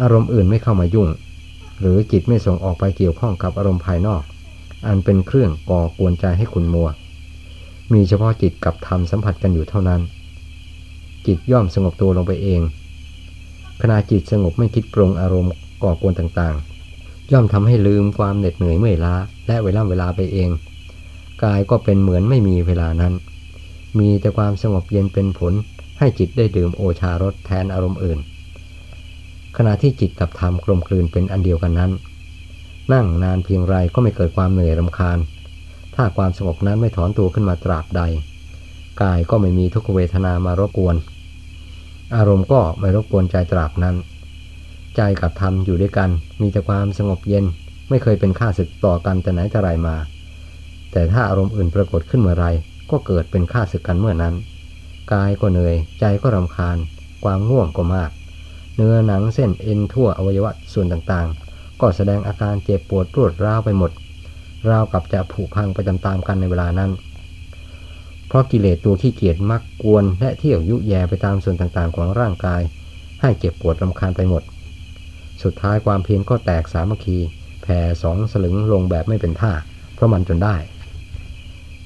อารมณ์อื่นไม่เข้ามายุ่ง หรือจิตไม่ส่งออกไปเกี่ยวข้องกับอารมณ์ภายนอก อันเป็นเครื่องก่อกวนใจให้คุณมัว มีเฉพาะจิตกับธรรมสัมผัสกันอยู่เท่านั้น จิตย่อมสงบตัวลงไปเอง ขณะจิตสงบไม่คิดปรุงอารมณ์ก่อกวนต่างๆ ย่อมทำให้ลืมความเหน็ดเหนื่อยเมื่อยล้า และเวลาเวลาไปเอง กายก็เป็นเหมือนไม่มีเวลานั้น มีแต่ความสงบเย็นเป็นผลให้จิตได้ดื่มโอชารสแทนอารมณ์อื่น ขณะที่จิตกับธรรมกลมกลืนเป็นอันเดียวกันนั้น นั่งนานเพียงไรก็ไม่เกิดความเหนื่อยรำคาญ ถ้าความสงบนั้นไม่ถอนตัวขึ้นมาตราบใด กายก็ไม่มีทุกเวทนามารบกวน อารมณ์ก็ไม่รบกวนใจตราบนั้น ใจกับธรรมอยู่ด้วยกัน มีแต่ความสงบเย็น ไม่เคยเป็นข้าศึกต่อกันแต่ไหนแต่ไรมา แต่ถ้าอารมณ์อื่นปรากฏขึ้นเมื่อไร ก็เกิดเป็นข้าศึกกันเมื่อนั้น กายก็เหนื่อย ใจก็รำคาญ ความง่วงก็มาก เนื้อหนังเส้นเอ็นทั่วอวัยวะส่วนต่างๆ ก็แสดงอาการเจ็บปวดรวดร้าวไปหมด ราวกับจะผุพังไปตามๆกันในเวลานั้น เพราะกิเลสตัวขี้เกียจมักกวนและเที่ยวยุแยไปตามส่วนต่างๆ ของร่างกาย ให้เจ็บปวดรำคาญไปหมด สุดท้ายความเพียรก็แตกสามัคคีแผ่สองสลึงลงแบบไม่เป็นท่า เพราะมันจนได้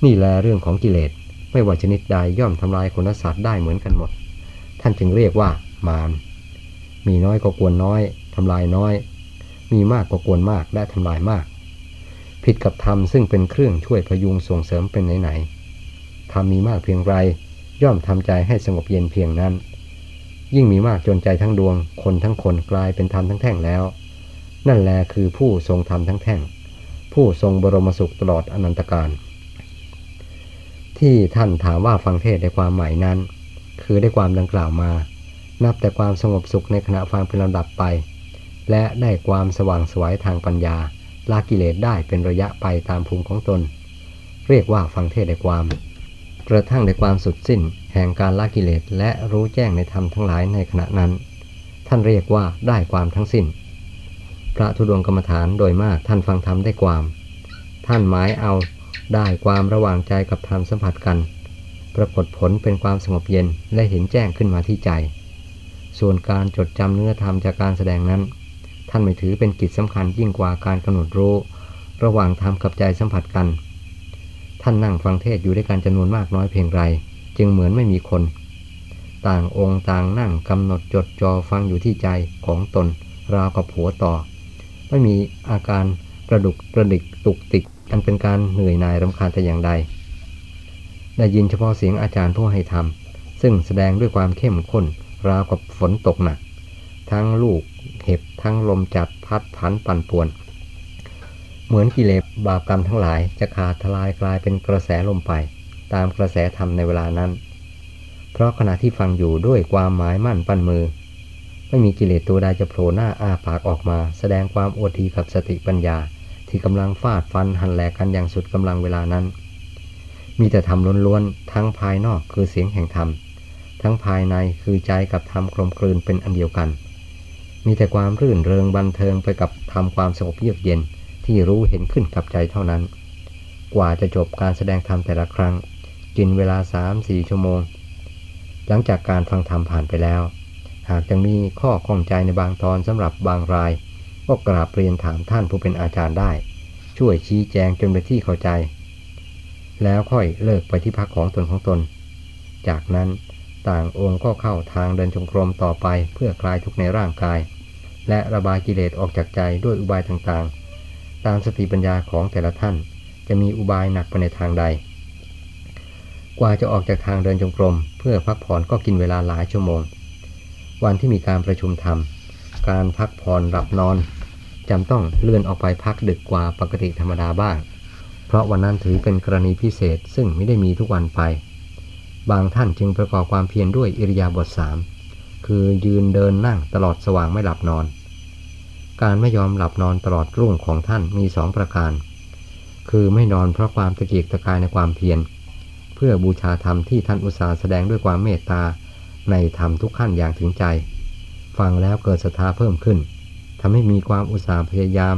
นี่แลเรื่องของกิเลสไม่ว่าชนิดใดย่อมทำลายคนสัตว์ได้เหมือนกันหมด ท่านจึงเรียกว่ามารมีน้อยก็กวนน้อยทำลายน้อย มีมากก็กวนมากและทำลายมาก ผิดกับธรรมซึ่งเป็นเครื่องช่วยพยุงส่งเสริมเป็นไหนๆธรรมมีมากเพียงไร ย่อมทำใจให้สงบเย็นเพียงนั้น ยิ่งมีมากจนใจทั้งดวง คนทั้งคนกลายเป็นธรรมทั้งแท่งแล้ว นั่นแลคือผู้ทรงธรรมทั้งแท่ง ผู้ทรงบรมสุขตลอดอนันตการ ที่ท่านถามว่าฟังเทศในความหมายนั้น คือได้ความดังกล่าวมา นับแต่ความสงบสุขในขณะฟังเป็นลำดับไป และได้ความสว่างสวยทางปัญญาลากิเลสได้เป็นระยะไปตามภูมิของตน เรียกว่าฟังเทศในความ กระทั่งในความสุดสิ้น แห่งการละกิเลสและรู้แจ้งในธรรมทั้งหลายในขณะนั้น ท่านเรียกว่าได้ความทั้งสิ้น พระธุดงกรรมฐานโดยมากท่านฟังธรรมได้ความ ท่านหมายเอาได้ความระหว่างใจกับธรรมสัมผัสกัน ปรากฏผลเป็นความสงบเย็นและเห็นแจ้งขึ้นมาที่ใจ ส่วนการจดจำเนื้อธรรมจากการแสดงนั้น ท่านไม่ถือเป็นกิจสำคัญยิ่งกว่าการกำหนดรู้ ระหว่างธรรมกับใจสัมผัสกัน ท่านนั่งฟังเทศอยู่ด้วยกันจำนวนมากน้อยเพียงไร จึงเหมือนไม่มีคน ต่างองค์ต่างนั่งกำหนดจดจอฟังอยู่ที่ใจของตน ราวกับหัวต่อ ไม่มีอาการกระดุกกระดิกตุกติกอันเป็นการเหนื่อยหน่ายรำคาญแต่อย่างใด ได้ยินเฉพาะเสียงอาจารย์ผู้ให้ทำซึ่งแสดงด้วยความเข้มข้นราวกับฝนตกหนัก ทั้งลูกเห็บทั้งลมจัดพัดพันปั่นป่วน เหมือนกิเลสบาปกรรมทั้งหลายจะขาดทลายกลายเป็นกระแสลมไป ตามกระแสธรรมในเวลานั้น เพราะขณะที่ฟังอยู่ด้วยความหมายมั่นปั้นมือ ไม่มีกิเลสตัวใดจะโผล่หน้าอาปากออกมา แสดงความอวดดีกับสติปัญญา ที่กำลังฟาดฟันหันแหลกกันอย่างสุดกำลังเวลานั้น มีแต่ธรรมล้วนๆทั้งภายนอกคือเสียงแห่งธรรมทั้งภายในคือใจกับธรรมกลมกลืนเป็นอันเดียวกัน มีแต่ความรื่นเริงบันเทิงไปกับธรรมความสงบเยือกเย็นที่รู้เห็นขึ้นกับใจเท่านั้น กว่าจะจบการแสดงธรรมแต่ละครั้ง กินเวลาสามสี่ชั่วโมง หลังจากการฟังธรรมผ่านไปแล้ว หากยังมีข้อข้องใจในบางตอนสำหรับบางราย ก็กราบเรียนถามท่านผู้เป็นอาจารย์ได้ ช่วยชี้แจงจนเป็นที่เข้าใจ แล้วค่อยเลิกไปที่พักของตนของตน จากนั้นต่างองค์ก็เข้าทางเดินจงกรมต่อไปเพื่อคลายทุกในร่างกาย และระบายกิเลสออกจากใจด้วยอุบายต่างๆ ตามสติปัญญาของแต่ละท่าน จะมีอุบายหนักไปในทางใด กว่าจะออกจากทางเดินจงกรม เพื่อพักผ่อนก็กินเวลาหลายชั่วโมง วันที่มีการประชุมธรรม การพักผ่อนหลับนอนจำต้องเลื่อนออกไปพักดึกกว่าปกติธรรมดาบ้าง เพราะวันนั้นถือเป็นกรณีพิเศษซึ่งไม่ได้มีทุกวันไป บางท่านจึงประกอบความเพียรด้วยอิริยาบถสาม คือยืนเดินนั่งตลอดสว่างไม่หลับนอน การไม่ยอมหลับนอนตลอดรุ่งของท่านมีสองประการ คือไม่นอนเพราะความตะเกียกตะกายในความเพียร เพื่อบูชาธรรมที่ท่านอุตสาห์แสดงด้วยความเมตตาในธรรมทุกขั้นอย่างถึงใจ ฟังแล้วเกิดศรัทธาเพิ่มขึ้นทำให้มีความอุตสาห์พยายาม